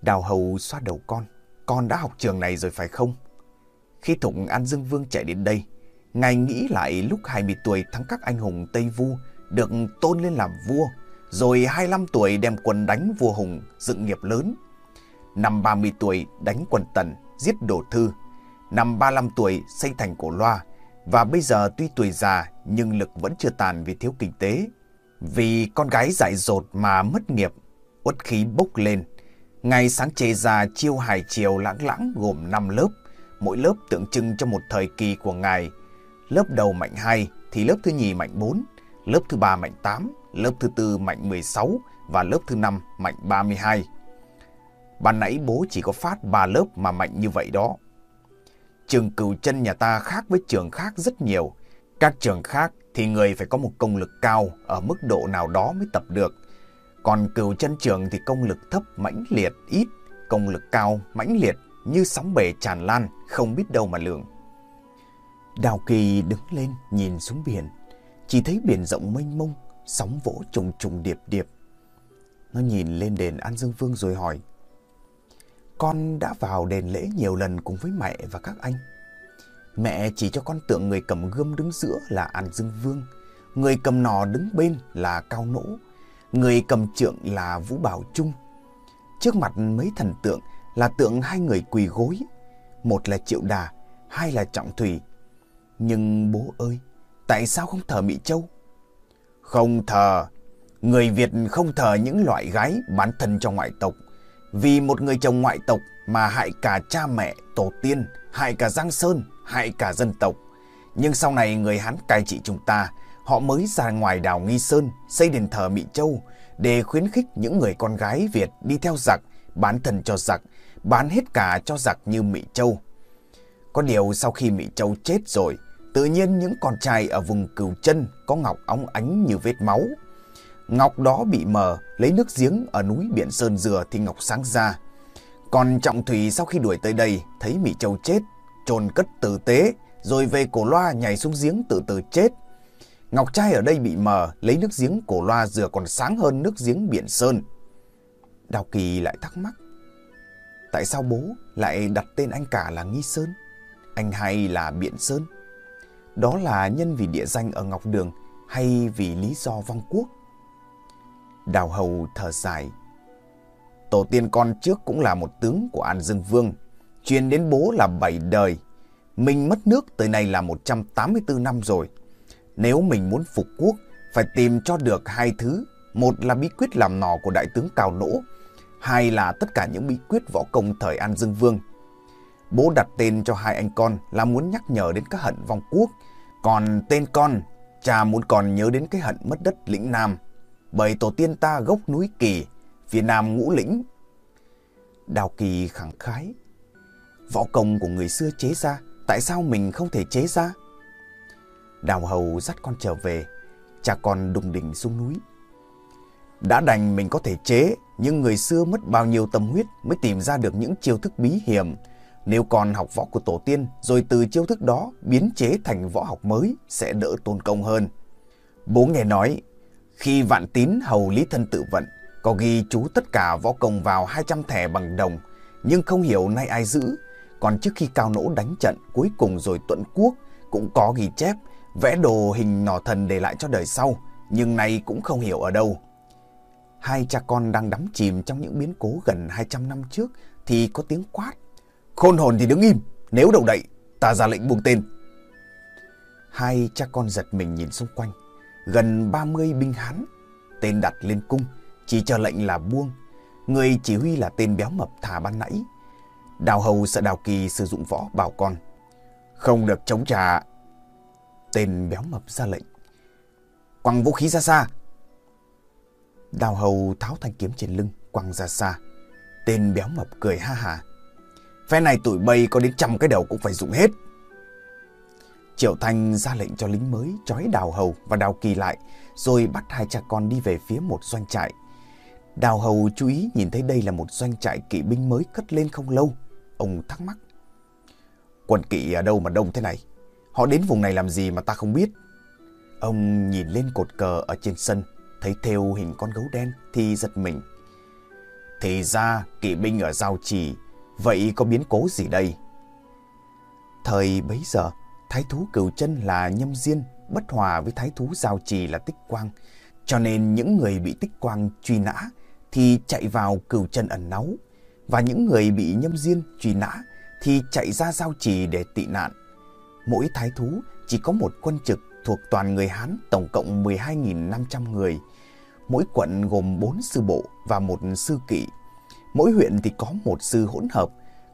Đào Hầu xoa đầu con, con đã học trường này rồi phải không? Khi Thụng An Dương Vương chạy đến đây, ngài nghĩ lại lúc 20 tuổi thắng các anh hùng Tây Vu được tôn lên làm vua, rồi 25 tuổi đem quân đánh vua Hùng dựng nghiệp lớn. Năm 30 tuổi đánh quân Tần, giết Đổ Thư. Năm 35 tuổi xây thành Cổ Loa. Và bây giờ tuy tuổi già nhưng lực vẫn chưa tàn vì thiếu kinh tế. Vì con gái dại dột mà mất nghiệp, uất khí bốc lên. Ngày sáng chế ra chiêu hải chiều lãng lãng gồm 5 lớp, mỗi lớp tượng trưng cho một thời kỳ của ngài. Lớp đầu mạnh 2 thì lớp thứ nhì mạnh 4, lớp thứ ba mạnh 8, lớp thứ tư mạnh 16 và lớp thứ năm mạnh 32. Ban nãy bố chỉ có phát 3 lớp mà mạnh như vậy đó. Trường cửu chân nhà ta khác với trường khác rất nhiều. Các trường khác thì người phải có một công lực cao ở mức độ nào đó mới tập được. Còn cửu chân trường thì công lực thấp mãnh liệt ít, công lực cao mãnh liệt như sóng bể tràn lan không biết đâu mà lường. Đào Kỳ đứng lên nhìn xuống biển, chỉ thấy biển rộng mênh mông, sóng vỗ trùng trùng điệp điệp. Nó nhìn lên đền An Dương Vương rồi hỏi, con đã vào đền lễ nhiều lần cùng với mẹ và các anh. Mẹ chỉ cho con tượng người cầm gươm đứng giữa là An Dương Vương, người cầm nò đứng bên là Cao Nỗ, người cầm trượng là Vũ Bảo Trung. Trước mặt mấy thần tượng là tượng hai người quỳ gối, một là Triệu Đà, hai là Trọng Thủy. Nhưng bố ơi, tại sao không thờ Mỹ Châu? Không thờ. Người Việt không thờ những loại gái bán thân cho ngoại tộc. Vì một người chồng ngoại tộc mà hại cả cha mẹ, tổ tiên, hại cả Giang Sơn, hại cả dân tộc. Nhưng sau này người Hán cai trị chúng ta, họ mới ra ngoài đảo Nghi Sơn xây đền thờ Mỹ Châu để khuyến khích những người con gái Việt đi theo giặc, bán thân cho giặc, bán hết cả cho giặc như Mỹ Châu. Có điều sau khi Mỹ Châu chết rồi, tự nhiên những con trai ở vùng cửu chân có ngọc óng ánh như vết máu. Ngọc đó bị mờ, lấy nước giếng ở núi Biển Sơn Dừa thì ngọc sáng ra. Còn Trọng Thủy sau khi đuổi tới đây, thấy Mỹ Châu chết, trồn cất tử tế, rồi về cổ loa nhảy xuống giếng tự tử chết. Ngọc trai ở đây bị mờ, lấy nước giếng cổ loa dừa còn sáng hơn nước giếng Biển Sơn. Đào Kỳ lại thắc mắc. Tại sao bố lại đặt tên anh cả là Nghi Sơn? Anh hai là Biện Sơn? Đó là nhân vì địa danh ở Ngọc Đường hay vì lý do vong quốc? Đào Hầu thở dài. Tổ tiên con trước cũng là một tướng của An Dương Vương, truyền đến bố là bảy đời. Mình mất nước tới nay là 184 năm rồi. Nếu mình muốn phục quốc, phải tìm cho được hai thứ. Một là bí quyết làm nỏ của đại tướng Cao Nỗ, hai là tất cả những bí quyết võ công thời An Dương Vương. Bố đặt tên cho hai anh con là muốn nhắc nhở đến các hận vong quốc, còn tên con, cha muốn còn nhớ đến cái hận mất đất lĩnh Nam. Bởi tổ tiên ta gốc núi Kỳ, phía Nam ngũ lĩnh. Đào Kỳ khẳng khái. Võ công của người xưa chế ra, tại sao mình không thể chế ra? Đào Hầu dắt con trở về, cha con đùng đỉnh xuống núi. Đã đành mình có thể chế, nhưng người xưa mất bao nhiêu tâm huyết mới tìm ra được những chiêu thức bí hiểm. Nếu còn học võ của tổ tiên, rồi từ chiêu thức đó biến chế thành võ học mới sẽ đỡ tôn công hơn. Bố nghe nói, khi vạn tín hầu lý thân tự vận, có ghi chú tất cả võ công vào 200 thẻ bằng đồng, nhưng không hiểu nay ai giữ. Còn trước khi cao nỗ đánh trận cuối cùng rồi tuận quốc, cũng có ghi chép, vẽ đồ hình nỏ thần để lại cho đời sau, nhưng nay cũng không hiểu ở đâu. Hai cha con đang đắm chìm trong những biến cố gần 200 năm trước thì có tiếng quát. Khôn hồn thì đứng im, nếu đầu đậy, ta ra lệnh buông tên. Hai cha con giật mình nhìn xung quanh, gần 30 binh hán, tên đặt lên cung, chỉ chờ lệnh là buông. Người chỉ huy là tên béo mập thả ban nãy. Đào hầu sợ đào kỳ sử dụng võ bảo con. Không được chống trả. Tên béo mập ra lệnh. Quăng vũ khí ra xa, Đào hầu tháo thanh kiếm trên lưng, quăng ra xa. Tên béo mập cười ha hà. Phe này tụi bay có đến trăm cái đầu cũng phải dùng hết. Triệu Thanh ra lệnh cho lính mới trói đào hầu và đào kỳ lại, rồi bắt hai cha con đi về phía một doanh trại. Đào hầu chú ý nhìn thấy đây là một doanh trại kỵ binh mới cất lên không lâu. Ông thắc mắc. Quân kỵ ở đâu mà đông thế này? Họ đến vùng này làm gì mà ta không biết? Ông nhìn lên cột cờ ở trên sân, thấy theo hình con gấu đen thì giật mình. Thì ra kỵ binh ở giao trì, vậy có biến cố gì đây? Thời bấy giờ, thái thú cửu chân là nhâm diên, bất hòa với thái thú giao trì là tích quang. Cho nên những người bị tích quang truy nã thì chạy vào cửu chân ẩn náu. Và những người bị nhâm diên truy nã thì chạy ra giao trì để tị nạn. Mỗi thái thú chỉ có một quân trực thuộc toàn người Hán tổng cộng 12.500 người. Mỗi quận gồm 4 sư bộ và một sư kỵ. Mỗi huyện thì có một sư hỗn hợp,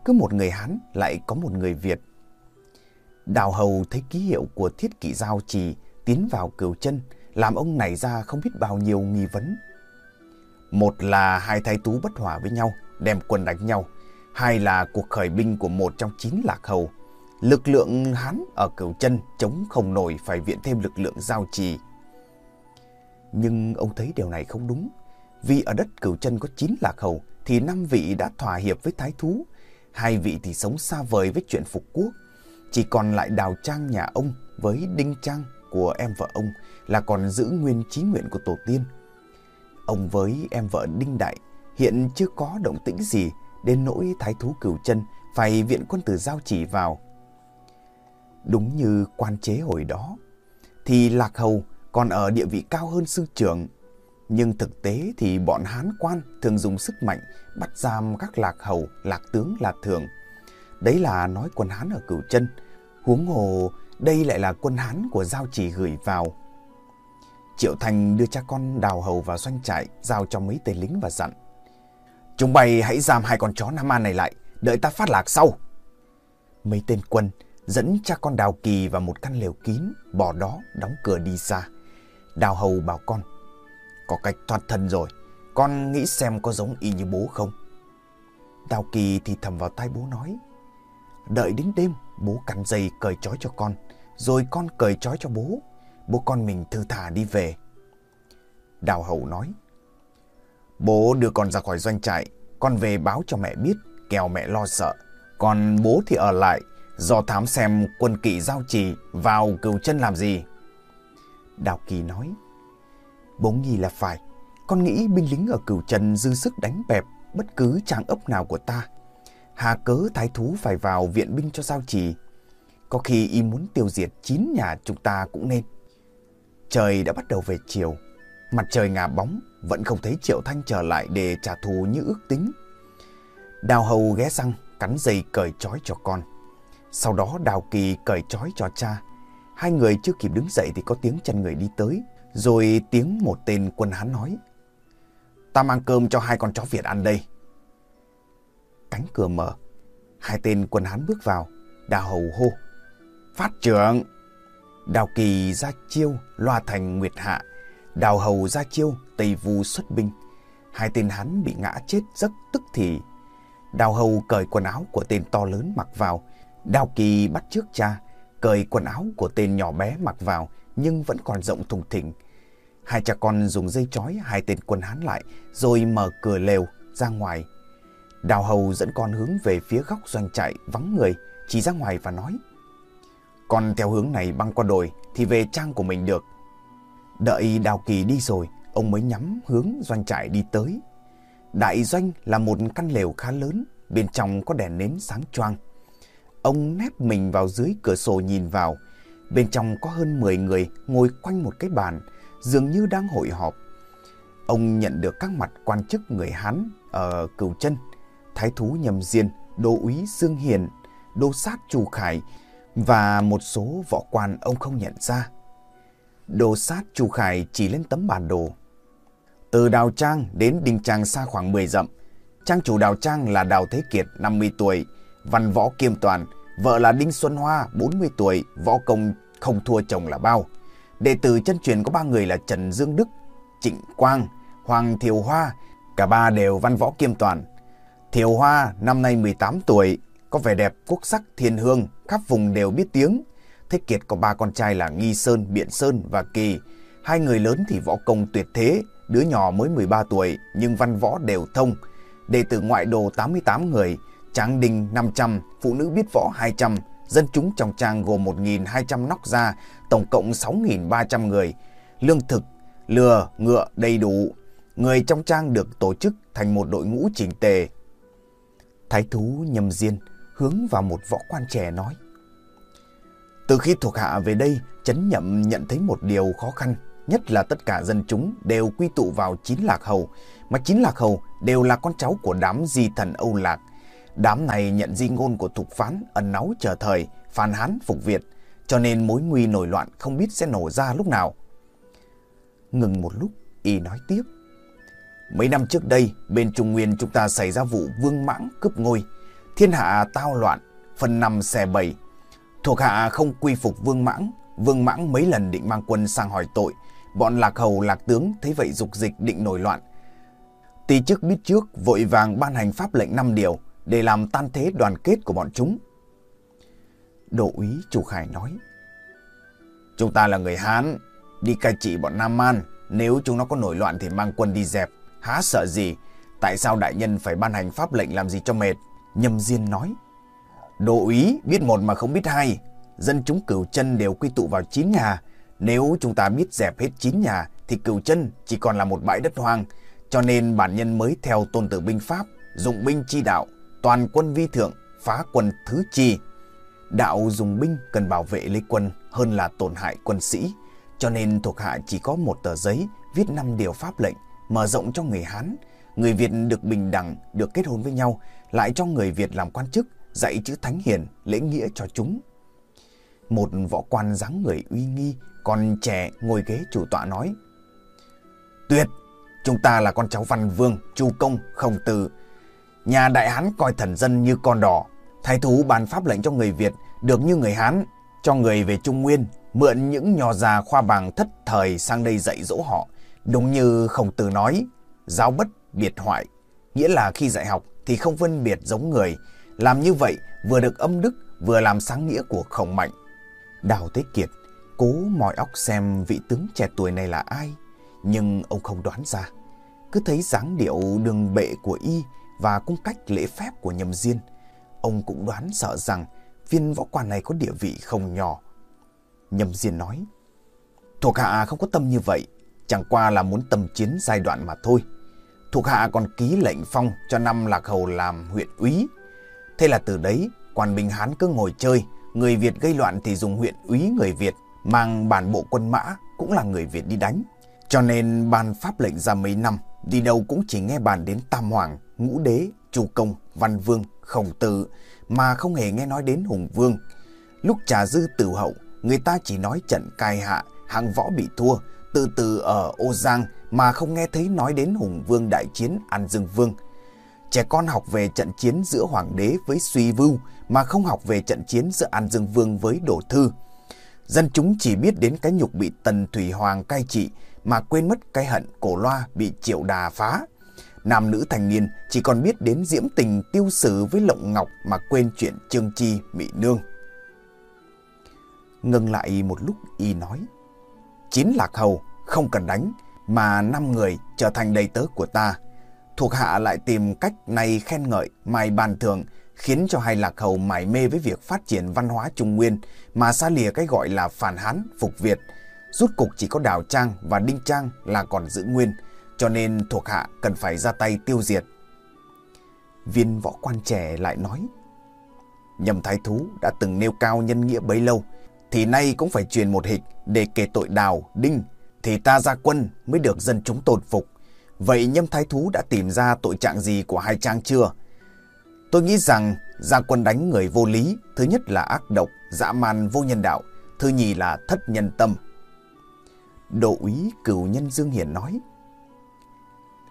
cứ một người Hán lại có một người Việt. Đào Hầu thấy ký hiệu của thiết kỵ giao trì tiến vào cửu chân, làm ông nảy ra không biết bao nhiêu nghi vấn. Một là hai thái tú bất hòa với nhau, đem quân đánh nhau. Hai là cuộc khởi binh của một trong chín lạc hầu. Lực lượng Hán ở cửu chân chống không nổi phải viện thêm lực lượng giao trì. Nhưng ông thấy điều này không đúng. Vì ở đất cửu chân có 9 lạc hầu thì năm vị đã thỏa hiệp với thái thú. Hai vị thì sống xa vời với chuyện phục quốc. Chỉ còn lại đào trang nhà ông với đinh trang của em vợ ông là còn giữ nguyên trí nguyện của tổ tiên. Ông với em vợ Đinh Đại hiện chưa có động tĩnh gì đến nỗi thái thú cửu chân phải viện quân tử giao chỉ vào. Đúng như quan chế hồi đó, thì Lạc Hầu còn ở địa vị cao hơn sư trưởng. Nhưng thực tế thì bọn Hán quan thường dùng sức mạnh bắt giam các lạc hầu, lạc tướng là thường. Đấy là nói quân Hán ở cửu chân. Huống hồ đây lại là quân Hán của Giao Chỉ gửi vào. Triệu Thành đưa cha con đào hầu vào doanh trại, giao cho mấy tên lính và dặn. Chúng bay hãy giam hai con chó Nam An này lại, đợi ta phát lạc sau. Mấy tên quân dẫn cha con Đào Kỳ vào một căn lều kín, bỏ đó đóng cửa đi xa. Đào hầu bảo con, có cách thoát thân rồi, con nghĩ xem có giống y như bố không? Đào Kỳ thì thầm vào tai bố nói, đợi đến đêm bố cắn dây cởi trói cho con, rồi con cởi trói cho bố, bố con mình thư thả đi về. Đào hậu nói, bố đưa con ra khỏi doanh trại, con về báo cho mẹ biết, kèo mẹ lo sợ. Còn bố thì ở lại, do thám xem quân kỵ giao trì vào cừu chân làm gì. Đào Kỳ nói, bố nghi là phải, con nghĩ binh lính ở cửu trần dư sức đánh bẹp bất cứ trang ấp nào của ta. Hà cớ thái thú phải vào viện binh cho giao trì. Có khi y muốn tiêu diệt chín nhà chúng ta cũng nên. Trời đã bắt đầu về chiều. Mặt trời ngả bóng, vẫn không thấy Triệu Thanh trở lại để trả thù như ước tính. Đào hầu ghé răng, cắn dây cởi trói cho con. Sau đó Đào Kỳ cởi trói cho cha. Hai người chưa kịp đứng dậy thì có tiếng chân người đi tới. Rồi tiếng một tên quân Hán nói. Ta mang cơm cho hai con chó Việt ăn đây. Cánh cửa mở. Hai tên quân Hán bước vào. Đào hầu hô. Phát trưởng! Đào Kỳ ra chiêu, loa thành Nguyệt Hạ. Đào Hầu ra chiêu, Tây Vu xuất binh. Hai tên Hán bị ngã chết rất tức thì. Đào Hầu cởi quần áo của tên to lớn mặc vào. Đào Kỳ bắt trước cha, cởi quần áo của tên nhỏ bé mặc vào nhưng vẫn còn rộng thùng thình. Hai cha con dùng dây chói hai tên quân Hán lại rồi mở cửa lều ra ngoài. Đào Hầu dẫn con hướng về phía góc doanh trại vắng người, chỉ ra ngoài và nói. Con theo hướng này băng qua đồi thì về trang của mình được. Đợi Đào Kỳ đi rồi, ông mới nhắm hướng doanh trại đi tới. Đại doanh là một căn lều khá lớn, bên trong có đèn nến sáng choang. Ông nép mình vào dưới cửa sổ nhìn vào. Bên trong có hơn 10 người ngồi quanh một cái bàn, dường như đang hội họp. Ông nhận được các mặt quan chức người Hán ở Cửu Chân, Thái thú Nhầm Diên, Đô úy Dương Hiền, Đô sát Trù Khải và một số võ quan ông không nhận ra. đô sát Chu Khải chỉ lên tấm bản đồ. Từ Đào Trang đến Đình Trang xa khoảng 10 dặm. Trang chủ Đào Trang là Đào Thế Kiệt, 50 tuổi, văn võ kiêm toàn, vợ là Đinh Xuân Hoa, 40 tuổi, võ công không thua chồng là bao. Đệ tử chân truyền có ba người là Trần Dương Đức, Trịnh Quang, Hoàng Thiều Hoa, cả ba đều văn võ kiêm toàn. Thiều Hoa năm nay 18 tuổi, có vẻ đẹp quốc sắc thiên hương, khắp vùng đều biết tiếng. Thế Kiệt có ba con trai là Nghi Sơn, Biện Sơn và Kỳ. Hai người lớn thì võ công tuyệt thế, đứa nhỏ mới 13 tuổi nhưng văn võ đều thông. Đệ tử ngoại đồ 88 người, tráng đinh 500, phụ nữ biết võ 200, dân chúng trong trang gồm 1.200 nóc gia, tổng cộng 6.300 người. Lương thực, lừa, ngựa đầy đủ. Người trong trang được tổ chức thành một đội ngũ chỉnh tề. Thái thú nhầm diên hướng vào một võ quan trẻ nói. Từ khi thuộc hạ về đây, chấn nhậm nhận thấy một điều khó khăn, nhất là tất cả dân chúng đều quy tụ vào chín lạc hầu, mà chín lạc hầu đều là con cháu của đám di thần Âu Lạc. Đám này nhận di ngôn của thục phán ẩn náu chờ thời, phản hán phục Việt, cho nên mối nguy nổi loạn không biết sẽ nổ ra lúc nào. Ngừng một lúc, y nói tiếp. Mấy năm trước đây, bên Trung Nguyên chúng ta xảy ra vụ vương mãng cướp ngôi. Thiên hạ tao loạn, phần năm xe bầy Thuộc hạ không quy phục vương mãng. Vương mãng mấy lần định mang quân sang hỏi tội. Bọn lạc hầu lạc tướng thấy vậy dục dịch định nổi loạn. Tỳ chức biết trước vội vàng ban hành pháp lệnh năm điều để làm tan thế đoàn kết của bọn chúng. Đỗ úy Chủ Khải nói. Chúng ta là người Hán, đi cai trị bọn Nam Man. Nếu chúng nó có nổi loạn thì mang quân đi dẹp. Há sợ gì? Tại sao đại nhân phải ban hành pháp lệnh làm gì cho mệt? Nhâm Diên nói. độ úy biết một mà không biết hai. Dân chúng cửu chân đều quy tụ vào chín nhà. Nếu chúng ta biết dẹp hết chín nhà thì cửu chân chỉ còn là một bãi đất hoang. Cho nên bản nhân mới theo tôn tử binh pháp, dụng binh chi đạo, toàn quân vi thượng, phá quân thứ chi. Đạo dùng binh cần bảo vệ lấy quân hơn là tổn hại quân sĩ. Cho nên thuộc hạ chỉ có một tờ giấy viết năm điều pháp lệnh mở rộng cho người Hán. Người Việt được bình đẳng, được kết hôn với nhau, lại cho người Việt làm quan chức, dạy chữ thánh hiền, lễ nghĩa cho chúng. Một võ quan dáng người uy nghi, còn trẻ ngồi ghế chủ tọa nói. Tuyệt, chúng ta là con cháu Văn Vương, Chu Công, Khổng Tử. Nhà Đại Hán coi thần dân như con đỏ. Thái thú ban pháp lệnh cho người Việt được như người Hán, cho người về Trung Nguyên, mượn những nhò già khoa bảng thất thời sang đây dạy dỗ họ. Đúng như Khổng Tử nói, giáo bất biệt hoại, nghĩa là khi dạy học thì không phân biệt giống người. Làm như vậy vừa được âm đức, vừa làm sáng nghĩa của khổng mạnh. Đào Thế Kiệt cố mọi óc xem vị tướng trẻ tuổi này là ai, nhưng ông không đoán ra. Cứ thấy dáng điệu đường bệ của y và cung cách lễ phép của nhầm diên, ông cũng đoán sợ rằng viên võ quan này có địa vị không nhỏ. Nhầm diên nói, thuộc hạ không có tâm như vậy, chẳng qua là muốn tâm chiến giai đoạn mà thôi. Thuộc hạ còn ký lệnh phong cho năm lạc hầu làm huyện úy. Thế là từ đấy, quan binh Hán cứ ngồi chơi, người Việt gây loạn thì dùng huyện úy người Việt, mang bản bộ quân mã cũng là người Việt đi đánh. Cho nên ban pháp lệnh ra mấy năm, đi đâu cũng chỉ nghe bàn đến Tam Hoàng, Ngũ Đế, Chu Công, Văn Vương, Khổng Tử, mà không hề nghe nói đến Hùng Vương. Lúc trà dư tử hậu, người ta chỉ nói trận cai hạ, hạng võ bị thua, từ từ ở Ô Giang mà không nghe thấy nói đến Hùng Vương đại chiến An Dương Vương. Trẻ con học về trận chiến giữa Hoàng đế với Suy Vưu mà không học về trận chiến giữa An Dương Vương với Đổ Thư. Dân chúng chỉ biết đến cái nhục bị Tần Thủy Hoàng cai trị mà quên mất cái hận cổ loa bị Triệu Đà phá. Nam nữ thành niên chỉ còn biết đến diễm tình tiêu sử với Lộng Ngọc mà quên chuyện Trương Chi, Mỹ Nương. Ngừng lại một lúc y nói. Chín lạc hầu, không cần đánh, mà năm người trở thành đầy tớ của ta. Thuộc hạ lại tìm cách này khen ngợi, mài bàn thường, khiến cho hai lạc hầu mải mê với việc phát triển văn hóa Trung Nguyên, mà xa lìa cái gọi là phản hán, phục Việt. Rút cục chỉ có Đào Trang và Đinh Trang là còn giữ nguyên, cho nên thuộc hạ cần phải ra tay tiêu diệt. Viên võ quan trẻ lại nói, Nhầm thái thú đã từng nêu cao nhân nghĩa bấy lâu, thì nay cũng phải truyền một hịch để kể tội Đào, Đinh, thì ta ra quân mới được dân chúng tồn phục. Vậy nhâm thái thú đã tìm ra tội trạng gì của hai trang chưa? Tôi nghĩ rằng ra quân đánh người vô lý, thứ nhất là ác độc, dã man vô nhân đạo, thứ nhì là thất nhân tâm. Độ úy cửu nhân Dương Hiển nói,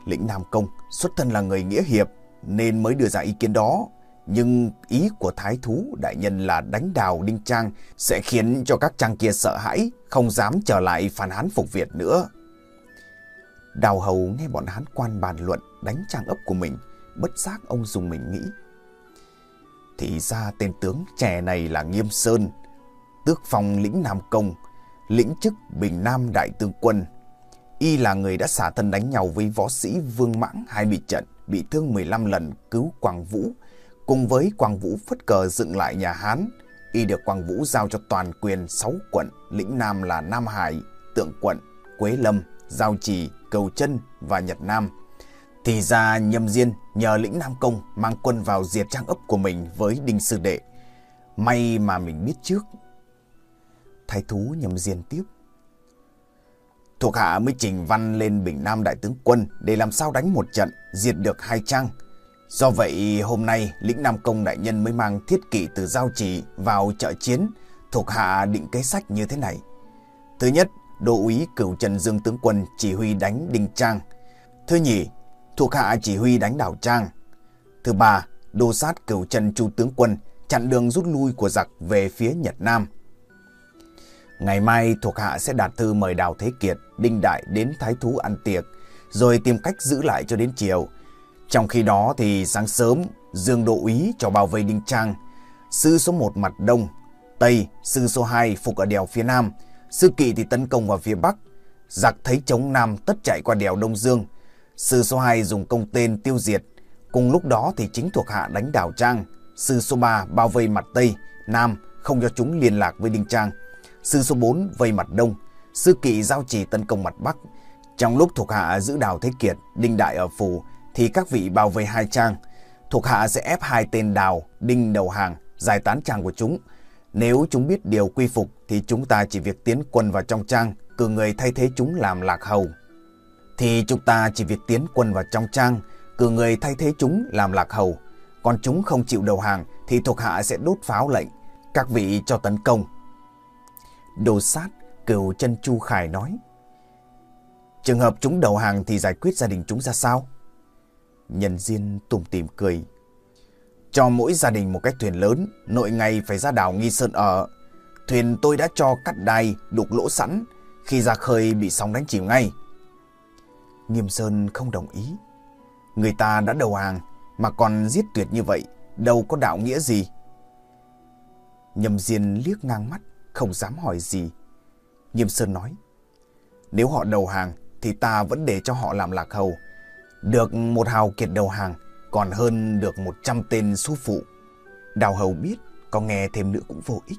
Lĩnh Nam Công xuất thân là người nghĩa hiệp nên mới đưa ra ý kiến đó. Nhưng ý của thái thú đại nhân là đánh đào Đinh Trang sẽ khiến cho các trang kia sợ hãi, không dám trở lại phản hán phục Việt nữa. Đào hầu nghe bọn hán quan bàn luận đánh trang ấp của mình, bất giác ông dùng mình nghĩ. Thì ra tên tướng trẻ này là Nghiêm Sơn, tước phong lĩnh Nam Công, lĩnh chức Bình Nam Đại Tướng Quân. Y là người đã xả thân đánh nhau với võ sĩ Vương Mãng hai bị trận, bị thương 15 lần cứu Quang Vũ, cùng với Quang Vũ phất cờ dựng lại nhà Hán. Y được Quang Vũ giao cho toàn quyền 6 quận, lĩnh Nam là Nam Hải, Tượng Quận, Quế Lâm, Giao Trì, Cầu Chân và Nhật Nam. Thì ra Nhâm Diên nhờ lĩnh Nam Công mang quân vào diệt trang ấp của mình với Đinh Sư Đệ. May mà mình biết trước. Thái thú Nhâm Diên tiếp. Thuộc hạ mới trình văn lên Bình Nam Đại tướng quân để làm sao đánh một trận, diệt được hai trang. Do vậy hôm nay lĩnh Nam Công đại nhân mới mang thiết kỵ từ giao chỉ vào trợ chiến, thuộc hạ định kế sách như thế này. Thứ nhất, Đô úy cửu Trần Dương tướng quân chỉ huy đánh Đinh Trang. Thứ nhì, thuộc hạ chỉ huy đánh Đảo Trang. Thứ ba, đô sát cửu Trần Chu tướng quân chặn đường rút lui của giặc về phía Nhật Nam. Ngày mai thuộc hạ sẽ đạt thư mời Đào Thế Kiệt, Đinh Đại đến Thái Thú ăn tiệc, rồi tìm cách giữ lại cho đến chiều. Trong khi đó thì sáng sớm, Dương Đô úy cho bao vây Đinh Trang. Sư số 1 mặt đông, Tây, sư số 2 phục ở đèo phía Nam, Sư kỵ thì tấn công vào phía Bắc. Giặc thấy chống Nam tất chạy qua đèo Đông Dương. Sư số 2 dùng công tên tiêu diệt. Cùng lúc đó thì chính thuộc hạ đánh đảo Trang. Sư số 3 bao vây mặt Tây, Nam, không cho chúng liên lạc với Đinh Trang. Sư số 4 vây mặt Đông. Sư kỵ giao chỉ tấn công mặt Bắc. Trong lúc thuộc hạ giữ đào Thế Kiệt, Đinh Đại ở phủ, thì các vị bảo vệ hai trang. Thuộc hạ sẽ ép hai tên đào, đinh đầu hàng, giải tán trang của chúng. Nếu chúng biết điều quy phục thì chúng ta chỉ việc tiến quân vào trong trang, cử người thay thế chúng làm lạc hầu. Thì chúng ta chỉ việc tiến quân vào trong trang, cử người thay thế chúng làm lạc hầu. Còn chúng không chịu đầu hàng thì thuộc hạ sẽ đốt pháo lệnh, các vị cho tấn công. Đồ sát, cửu chân Chu Khải nói. Trường hợp chúng đầu hàng thì giải quyết gia đình chúng ra sao? Nhân Diên tùm tìm cười. Cho mỗi gia đình một cái thuyền lớn, nội ngày phải ra đảo Nghi Sơn ở. Thuyền tôi đã cho cắt đai, đục lỗ sẵn, khi ra khơi bị sóng đánh chìm ngay. Nghiêm Sơn không đồng ý. Người ta đã đầu hàng, mà còn giết tuyệt như vậy, đâu có đạo nghĩa gì. Nhâm Diên liếc ngang mắt, không dám hỏi gì. Nghiêm Sơn nói, nếu họ đầu hàng thì ta vẫn để cho họ làm lạc hầu. Được một hào kiệt đầu hàng còn hơn được một trăm tên su phụ. Đào hầu biết có nghe thêm nữa cũng vô ích.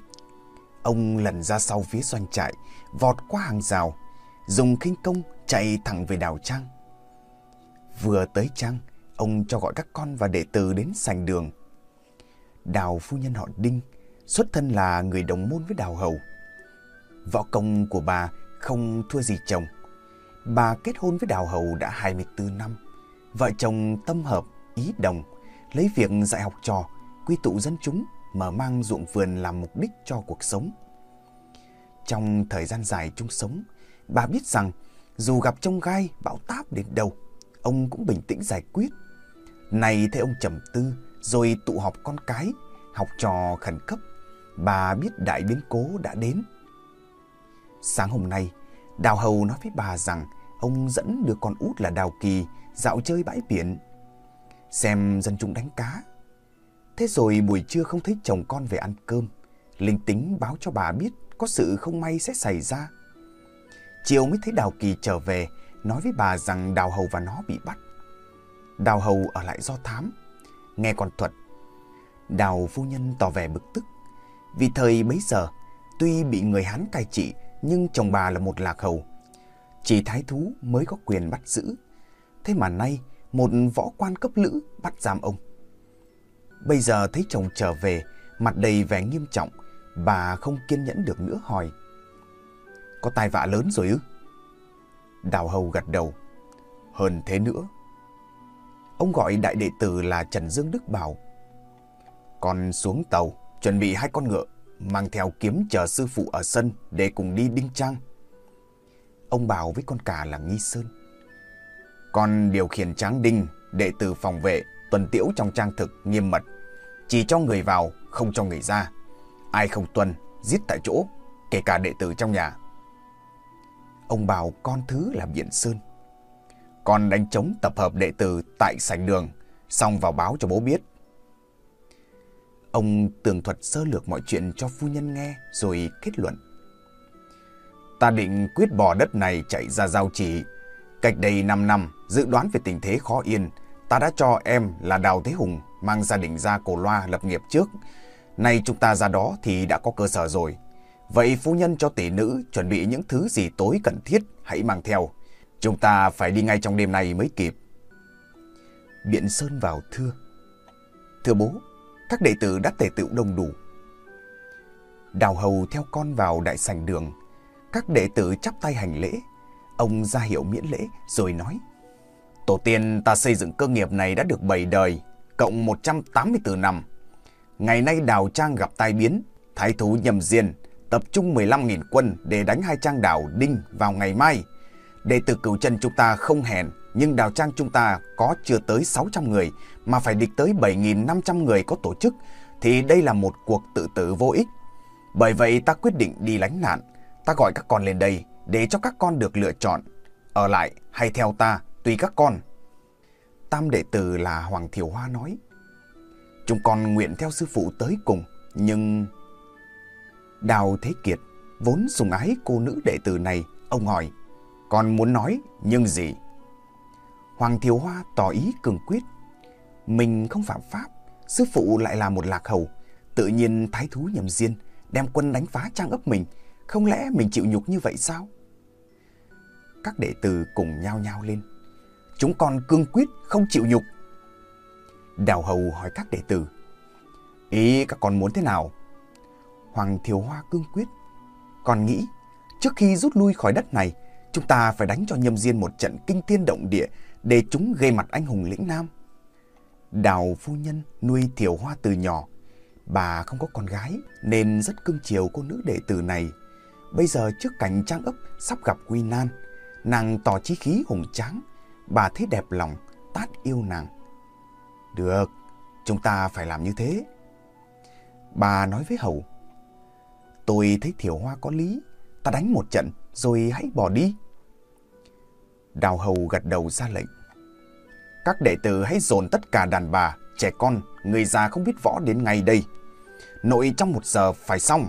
Ông lần ra sau phía doanh trại, vọt qua hàng rào, dùng khinh công chạy thẳng về đào trang. Vừa tới trang, ông cho gọi các con và đệ tử đến sành đường. Đào phu nhân họ Đinh, xuất thân là người đồng môn với đào hầu. Võ công của bà không thua gì chồng. Bà kết hôn với đào hầu đã 24 năm. Vợ chồng tâm hợp, ý đồng, lấy việc dạy học trò, quy tụ dân chúng, mà mang ruộng vườn làm mục đích cho cuộc sống. Trong thời gian dài chung sống, bà biết rằng dù gặp trong gai, bão táp đến đâu, ông cũng bình tĩnh giải quyết. Này thấy ông trầm tư, rồi tụ họp con cái, học trò khẩn cấp, bà biết đại biến cố đã đến. Sáng hôm nay, Đào Hầu nói với bà rằng ông dẫn đứa con út là Đào Kỳ dạo chơi bãi biển, xem dân chúng đánh cá. Thế rồi buổi trưa không thấy chồng con về ăn cơm, linh tính báo cho bà biết có sự không may sẽ xảy ra. Chiều mới thấy Đào Kỳ trở về, nói với bà rằng Đào Hầu và nó bị bắt. Đào Hầu ở lại do thám, nghe con thuật. Đào phu nhân tỏ vẻ bực tức, vì thời bấy giờ, tuy bị người Hán cai trị, nhưng chồng bà là một lạc hầu. Chỉ thái thú mới có quyền bắt giữ. Thế mà nay, một võ quan cấp lữ bắt giam ông. Bây giờ thấy chồng trở về, mặt đầy vẻ nghiêm trọng, bà không kiên nhẫn được nữa hỏi. Có tai vạ lớn rồi ư? Đào Hầu gật đầu. Hơn thế nữa. Ông gọi đại đệ tử là Trần Dương Đức bảo. Con xuống tàu, chuẩn bị hai con ngựa, mang theo kiếm chờ sư phụ ở sân để cùng đi đinh trang. Ông bảo với con cả là Nghi Sơn. Con điều khiển tráng đinh, đệ tử phòng vệ, tuần tiễu trong trang thực nghiêm mật. Chỉ cho người vào, không cho người ra. Ai không tuân, giết tại chỗ, kể cả đệ tử trong nhà. Ông bảo con thứ là viện Sơn. Con đánh chống tập hợp đệ tử tại sảnh đường, xong vào báo cho bố biết. Ông tường thuật sơ lược mọi chuyện cho phu nhân nghe rồi kết luận. Ta định quyết bỏ đất này chạy ra giao chỉ. Cách đây 5 năm, dự đoán về tình thế khó yên, ta đã cho em là Đào Thế Hùng mang gia đình ra Cổ Loa lập nghiệp trước. Nay chúng ta ra đó thì đã có cơ sở rồi. Vậy phu nhân cho tỷ nữ chuẩn bị những thứ gì tối cần thiết hãy mang theo. Chúng ta phải đi ngay trong đêm nay mới kịp. Biện Sơn vào thưa. Thưa bố, các đệ tử đã tề tựu đông đủ. Đào hầu theo con vào đại sảnh đường. Các đệ tử chắp tay hành lễ. Ông ra hiệu miễn lễ rồi nói. Tổ tiên ta xây dựng cơ nghiệp này đã được 7 đời, cộng 184 năm. Ngày nay đào trang gặp tai biến, thái thú nhầm diên, tập trung 15.000 quân để đánh hai trang đảo Đinh vào ngày mai. Đệ tử cửu chân chúng ta không hèn, nhưng đào trang chúng ta có chưa tới 600 người, mà phải địch tới 7.500 người có tổ chức, thì đây là một cuộc tự tử vô ích. Bởi vậy ta quyết định đi lánh nạn, ta gọi các con lên đây để cho các con được lựa chọn. Ở lại hay theo ta, tùy các con. Tam đệ tử là Hoàng Thiểu Hoa nói. Chúng con nguyện theo sư phụ tới cùng, nhưng... Đào Thế Kiệt, vốn sùng ái cô nữ đệ tử này, ông hỏi, con muốn nói nhưng gì? Hoàng Thiều Hoa tỏ ý cường quyết. Mình không phạm pháp, sư phụ lại là một lạc hầu, tự nhiên thái thú nhầm diên, đem quân đánh phá trang ấp mình, không lẽ mình chịu nhục như vậy sao? Các đệ tử cùng nhao nhao lên. Chúng con cương quyết không chịu nhục. Đào hầu hỏi các đệ tử. Ý các con muốn thế nào? Hoàng Thiều Hoa cương quyết. Còn nghĩ, trước khi rút lui khỏi đất này, chúng ta phải đánh cho nhâm diên một trận kinh thiên động địa để chúng gây mặt anh hùng lĩnh Nam. Đào phu nhân nuôi Thiều Hoa từ nhỏ. Bà không có con gái nên rất cưng chiều cô nữ đệ tử này. Bây giờ trước cảnh trang ấp sắp gặp quy nan, nàng tỏ chí khí hùng tráng, bà thấy đẹp lòng, tát yêu nàng. Được, chúng ta phải làm như thế. Bà nói với Hầu, tôi thấy Thiểu Hoa có lý, ta đánh một trận rồi hãy bỏ đi. Đào Hầu gật đầu ra lệnh. Các đệ tử hãy dồn tất cả đàn bà, trẻ con, người già không biết võ đến ngày đây. Nội trong một giờ phải xong.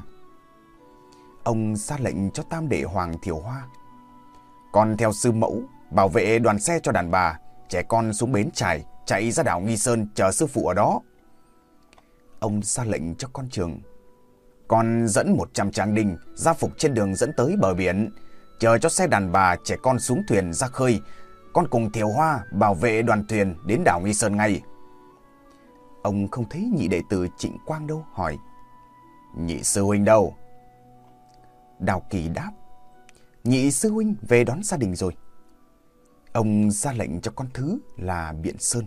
Ông ra lệnh cho tam đệ Hoàng Thiểu Hoa. Còn theo sư mẫu, bảo vệ đoàn xe cho đàn bà, trẻ con xuống bến trải, chạy ra đảo Nghi Sơn chờ sư phụ ở đó. Ông ra lệnh cho con trường. Con dẫn 100 tráng đinh ra phục trên đường dẫn tới bờ biển, chờ cho xe đàn bà trẻ con xuống thuyền ra khơi. Con cùng Thiều Hoa bảo vệ đoàn thuyền đến đảo Nghi Sơn ngay. Ông không thấy nhị đệ tử Trịnh Quang đâu, hỏi. Nhị sư huynh đâu? Đào Kỳ đáp. Nhị sư huynh về đón gia đình rồi. Ông ra lệnh cho con thứ là Biện Sơn.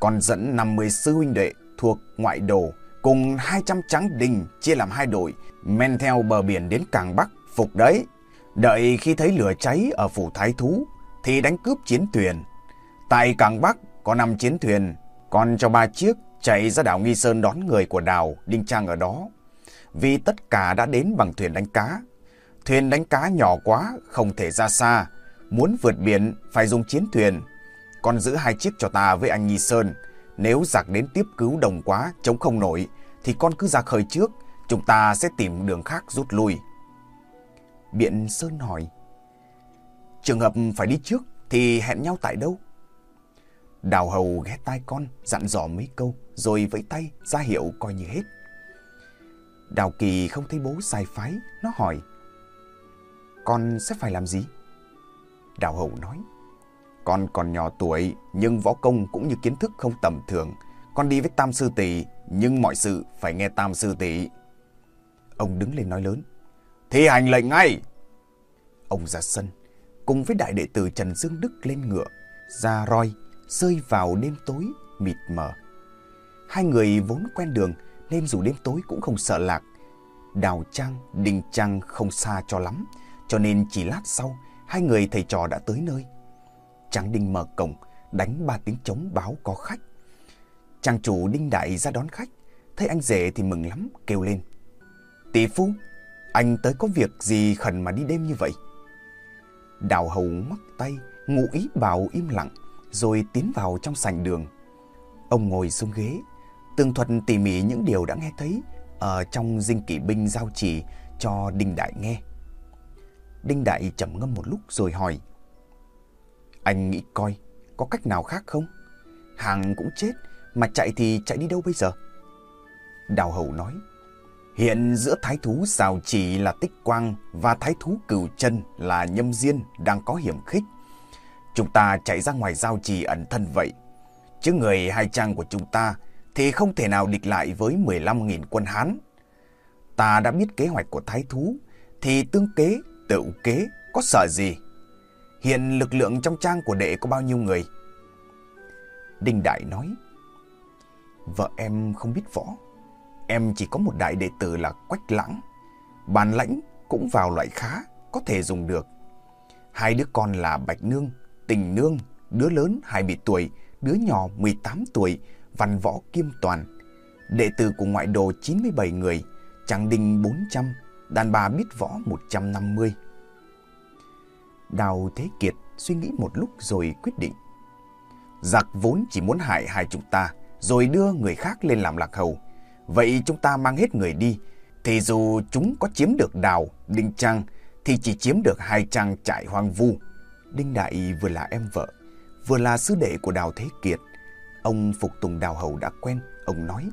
Con dẫn 50 sư huynh đệ thuộc ngoại đồ cùng 200 trắng đình chia làm hai đội, men theo bờ biển đến Càng Bắc, phục đấy. Đợi khi thấy lửa cháy ở phủ Thái Thú thì đánh cướp chiến thuyền. Tại Càng Bắc có 5 chiến thuyền, còn cho ba chiếc chạy ra đảo Nghi Sơn đón người của đào Đinh Trang ở đó. Vì tất cả đã đến bằng thuyền đánh cá. Thuyền đánh cá nhỏ quá, không thể ra xa. Muốn vượt biển phải dùng chiến thuyền. Con giữ hai chiếc cho ta với anh Nhi Sơn. Nếu giặc đến tiếp cứu đồng quá, chống không nổi, thì con cứ ra khơi trước, chúng ta sẽ tìm đường khác rút lui. Biện Sơn hỏi, trường hợp phải đi trước thì hẹn nhau tại đâu? Đào hầu ghé tai con, dặn dò mấy câu, rồi vẫy tay ra hiệu coi như hết. Đào Kỳ không thấy bố sai phái, nó hỏi, con sẽ phải làm gì? Đào hầu nói, con còn nhỏ tuổi, nhưng võ công cũng như kiến thức không tầm thường. Con đi với tam sư tỷ, nhưng mọi sự phải nghe tam sư tỷ. Ông đứng lên nói lớn, thi hành lệnh ngay! Ông ra sân, cùng với đại đệ tử Trần Dương Đức lên ngựa, ra roi, rơi vào đêm tối, mịt mờ. Hai người vốn quen đường, nên dù đêm tối cũng không sợ lạc. Đào Trang, Đình Trang không xa cho lắm, cho nên chỉ lát sau, hai người thầy trò đã tới nơi. Trang Đinh mở cổng, đánh ba tiếng trống báo có khách. Trang chủ Đinh Đại ra đón khách, thấy anh rể thì mừng lắm, kêu lên. Tỷ phu, anh tới có việc gì khẩn mà đi đêm như vậy? Đào hầu mắc tay, ngụ ý bảo im lặng, rồi tiến vào trong sảnh đường. Ông ngồi xuống ghế, tường thuật tỉ mỉ những điều đã nghe thấy ở trong dinh kỵ binh giao chỉ cho Đinh Đại nghe. Đinh Đại trầm ngâm một lúc rồi hỏi. Anh nghĩ coi, có cách nào khác không? Hàng cũng chết, mà chạy thì chạy đi đâu bây giờ? Đào Hầu nói, hiện giữa thái thú xào chỉ là tích quang và thái thú cửu chân là nhâm diên đang có hiểm khích. Chúng ta chạy ra ngoài giao trì ẩn thân vậy. Chứ người hai trang của chúng ta thì không thể nào địch lại với 15.000 quân Hán. Ta đã biết kế hoạch của thái thú, thì tương kế, tự kế, có sợ gì? Hiện lực lượng trong trang của đệ có bao nhiêu người? Đinh Đại nói, Vợ em không biết võ. Em chỉ có một đại đệ tử là Quách Lãng. Bàn lãnh cũng vào loại khá, có thể dùng được. Hai đứa con là Bạch Nương, Tình Nương, đứa lớn 20 tuổi, đứa nhỏ 18 tuổi, văn võ kiêm toàn. Đệ tử của ngoại đồ 97 người, Tràng Đình 400, đàn bà biết võ 150. Đào Thế Kiệt suy nghĩ một lúc rồi quyết định. Giặc vốn chỉ muốn hại hai chúng ta, rồi đưa người khác lên làm lạc hầu. Vậy chúng ta mang hết người đi, thì dù chúng có chiếm được đào, đinh trang, thì chỉ chiếm được hai trang trại hoang vu. Đinh Đại vừa là em vợ, vừa là sư đệ của Đào Thế Kiệt. Ông phục tùng Đào Hầu đã quen, ông nói.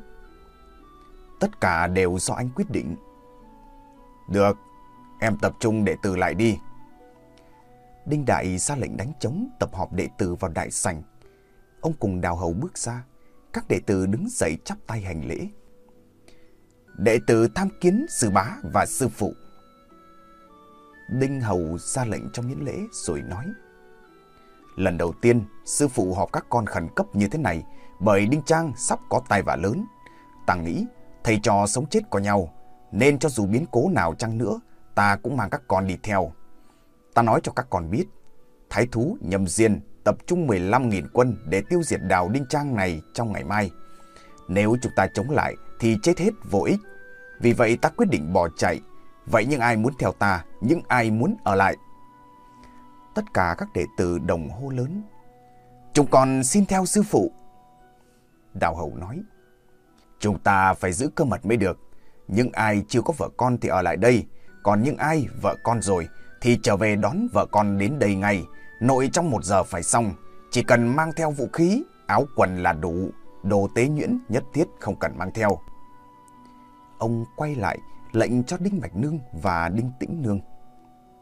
Tất cả đều do anh quyết định. Được, em tập trung đệ tử lại đi. Đinh Đại ra lệnh đánh trống tập họp đệ tử vào đại sảnh. Ông cùng Đào Hầu bước ra, các đệ tử đứng dậy chắp tay hành lễ. Đệ tử tham kiến sư bá và sư phụ. Đinh Hầu ra lệnh trong miễn lễ rồi nói. Lần đầu tiên, sư phụ họp các con khẩn cấp như thế này bởi Đinh Trang sắp có tai vạ lớn. Ta nghĩ thầy trò sống chết có nhau, nên cho dù biến cố nào chăng nữa ta cũng mang các con đi theo. Ta nói cho các con biết, Thái thú nhầm diên tập trung 15.000 quân để tiêu diệt đào Đinh Trang này trong ngày mai. Nếu chúng ta chống lại thì chết hết vô ích. Vì vậy ta quyết định bỏ chạy. Vậy nhưng ai muốn theo ta, những ai muốn ở lại? Tất cả các đệ tử đồng hô lớn. Chúng con xin theo sư phụ. Đào hậu nói. Chúng ta phải giữ cơ mật mới được. Những ai chưa có vợ con thì ở lại đây. Còn những ai vợ con rồi thì trở về đón vợ con đến đây ngay. Nội trong một giờ phải xong. Chỉ cần mang theo vũ khí, áo quần là đủ. Đồ tế nhuyễn nhất thiết không cần mang theo. Ông quay lại lệnh cho Đinh Bạch Nương và Đinh Tĩnh Nương.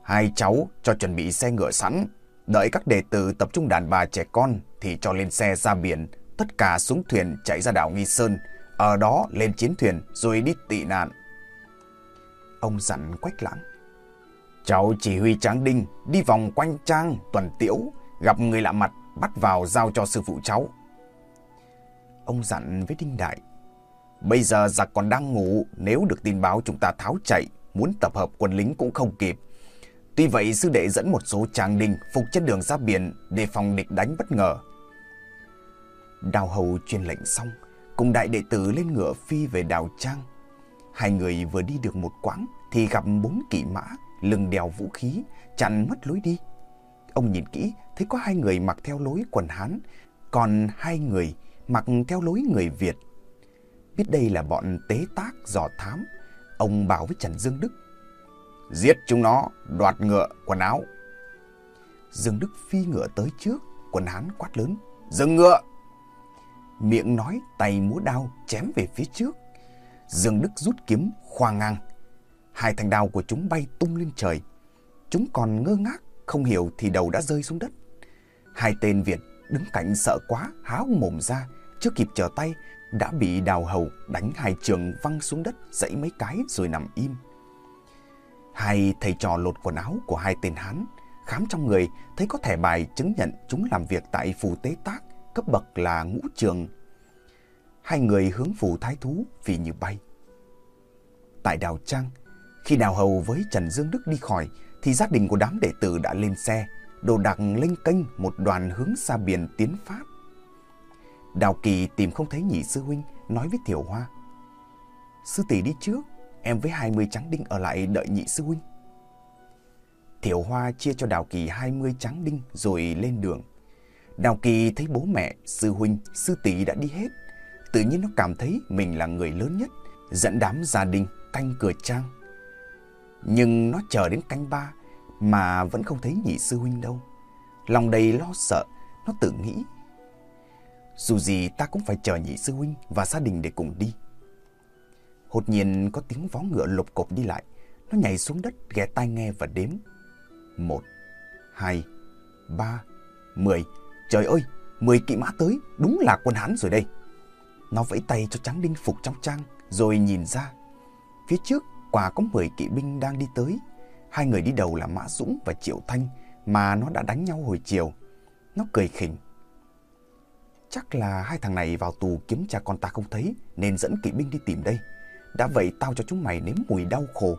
Hai cháu cho chuẩn bị xe ngựa sẵn. Đợi các đệ tử tập trung đàn bà trẻ con thì cho lên xe ra biển. Tất cả xuống thuyền chạy ra đảo Nghi Sơn ở đó lên chiến thuyền rồi đi tị nạn. Ông dặn Quách Lãng. Cháu chỉ huy Tráng Đinh đi vòng quanh trang tuần tiễu, gặp người lạ mặt bắt vào giao cho sư phụ cháu. Ông dặn với Đinh Đại. Bây giờ giặc còn đang ngủ, nếu được tin báo chúng ta tháo chạy, muốn tập hợp quân lính cũng không kịp. Tuy vậy sư đệ dẫn một số tráng đinh phục trên đường ra biển để phòng địch đánh bất ngờ. Đào hầu truyền lệnh xong, cùng đại đệ tử lên ngựa phi về đào trang. Hai người vừa đi được một quãng thì gặp bốn kỵ mã, lưng đèo vũ khí, chặn mất lối đi. Ông nhìn kỹ thấy có hai người mặc theo lối quần Hán, còn hai người mặc theo lối người Việt. Biết đây là bọn tế tác dò thám, ông bảo với Trần Dương Đức. Giết chúng nó, đoạt ngựa, quần áo. Dương Đức phi ngựa tới trước, quần Hán quát lớn. Dừng ngựa! Miệng nói tay múa đao chém về phía trước. Dương Đức rút kiếm khoa ngang. Hai thanh đao của chúng bay tung lên trời. Chúng còn ngơ ngác, không hiểu thì đầu đã rơi xuống đất. Hai tên Việt đứng cạnh sợ quá, há mồm ra, chưa kịp trở tay, đã bị đào hầu đánh hai trường văng xuống đất dãy mấy cái rồi nằm im. Hai thầy trò lột quần áo của hai tên Hán, khám trong người thấy có thẻ bài chứng nhận chúng làm việc tại phù tế tác cấp bậc là ngũ trường. Hai người hướng phù thái thú vì như bay. Tại đào trang, khi đào hầu với Trần Dương Đức đi khỏi, thì gia đình của đám đệ tử đã lên xe, đồ đạc lên kênh một đoàn hướng xa biển tiến phát. Đào Kỳ tìm không thấy nhị sư huynh, nói với Tiểu Hoa. Sư tỷ đi trước, em với 20 trắng đinh ở lại đợi nhị sư huynh. Tiểu Hoa chia cho Đào Kỳ 20 trắng đinh rồi lên đường. Đào Kỳ thấy bố mẹ, sư huynh, sư tỷ đã đi hết. Tự nhiên nó cảm thấy mình là người lớn nhất, dẫn đám gia đình canh cửa trang. Nhưng nó chờ đến canh ba mà vẫn không thấy nhị sư huynh đâu. Lòng đầy lo sợ, nó tự nghĩ. Dù gì ta cũng phải chờ nhị sư huynh và gia đình để cùng đi. Hột nhiên có tiếng vó ngựa lục cộp đi lại. Nó nhảy xuống đất ghé tai nghe và đếm. Một, hai, ba, mười. Trời ơi, 10 kỵ mã tới, đúng là quân Hán rồi đây. Nó vẫy tay cho trắng đinh phục trong trang, rồi nhìn ra. Phía trước, quả có 10 kỵ binh đang đi tới. Hai người đi đầu là Mã Dũng và Triệu Thanh, mà nó đã đánh nhau hồi chiều. Nó cười khỉnh. Chắc là hai thằng này vào tù kiếm cha con ta không thấy, nên dẫn kỵ binh đi tìm đây. Đã vậy tao cho chúng mày nếm mùi đau khổ.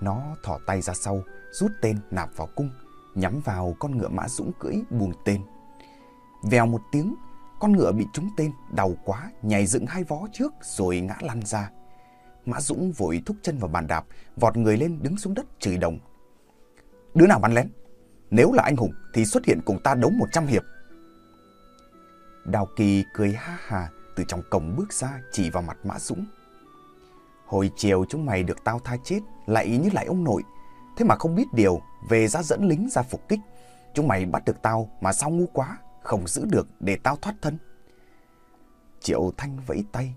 Nó thỏ tay ra sau, rút tên nạp vào cung, nhắm vào con ngựa mã dũng cưỡi buông tên. Vèo một tiếng, con ngựa bị trúng tên, đau quá, nhảy dựng hai vó trước rồi ngã lăn ra. Mã Dũng vội thúc chân vào bàn đạp, vọt người lên đứng xuống đất chửi đồng. Đứa nào bắn lén? Nếu là anh hùng thì xuất hiện cùng ta đấu một trăm hiệp. Đào Kỳ cười ha hà từ trong cổng bước ra chỉ vào mặt Mã Dũng. Hồi chiều chúng mày được tao tha chết, lại như lại ông nội. Thế mà không biết điều, về ra dẫn lính ra phục kích. Chúng mày bắt được tao mà sao ngu quá, không giữ được để tao thoát thân. Triệu Thanh vẫy tay,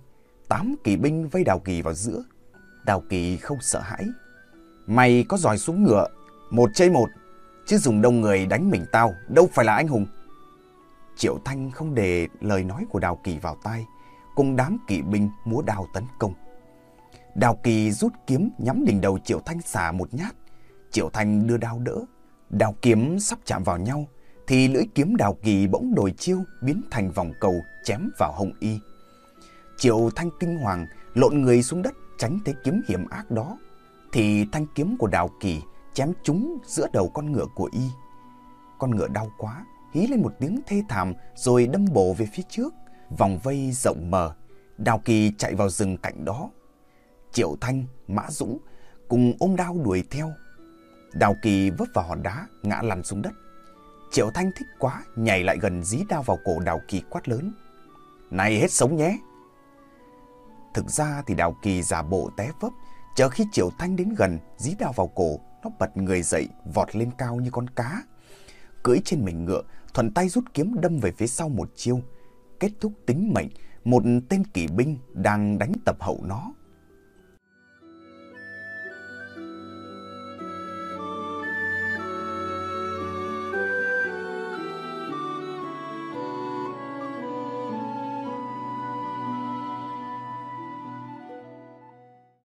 tám kỳ binh vây Đào Kỳ vào giữa. Đào Kỳ không sợ hãi. Mày có giỏi xuống ngựa, một chơi một, chứ dùng đông người đánh mình tao, đâu phải là anh hùng. Triệu Thanh không để lời nói của Đào Kỳ vào tai, cùng đám kỵ binh múa đào tấn công. Đào Kỳ rút kiếm nhắm đỉnh đầu Triệu Thanh xả một nhát, Triệu Thanh đưa đao đỡ. đao kiếm sắp chạm vào nhau, thì lưỡi kiếm đào kỳ bỗng đổi chiêu biến thành vòng cầu chém vào hồng y. Triệu Thanh kinh hoàng lộn người xuống đất tránh thế kiếm hiểm ác đó. thì thanh kiếm của Đào Kỳ chém trúng giữa đầu con ngựa của y. Con ngựa đau quá, hí lên một tiếng thê thảm rồi đâm bổ về phía trước, vòng vây rộng mờ. Đào Kỳ chạy vào rừng cạnh đó. Triệu Thanh, Mã Dũng cùng ôm đao đuổi theo. Đào Kỳ vấp vào hòn đá, ngã lăn xuống đất. Triệu Thanh thích quá, nhảy lại gần dí đao vào cổ Đào Kỳ quát lớn. Này hết sống nhé! Thực ra thì Đào Kỳ giả bộ té vấp, chờ khi Triệu Thanh đến gần, dí đao vào cổ, nó bật người dậy, vọt lên cao như con cá. Cưỡi trên mình ngựa, thuận tay rút kiếm đâm về phía sau một chiêu. Kết thúc tính mệnh, một tên kỵ binh đang đánh tập hậu nó.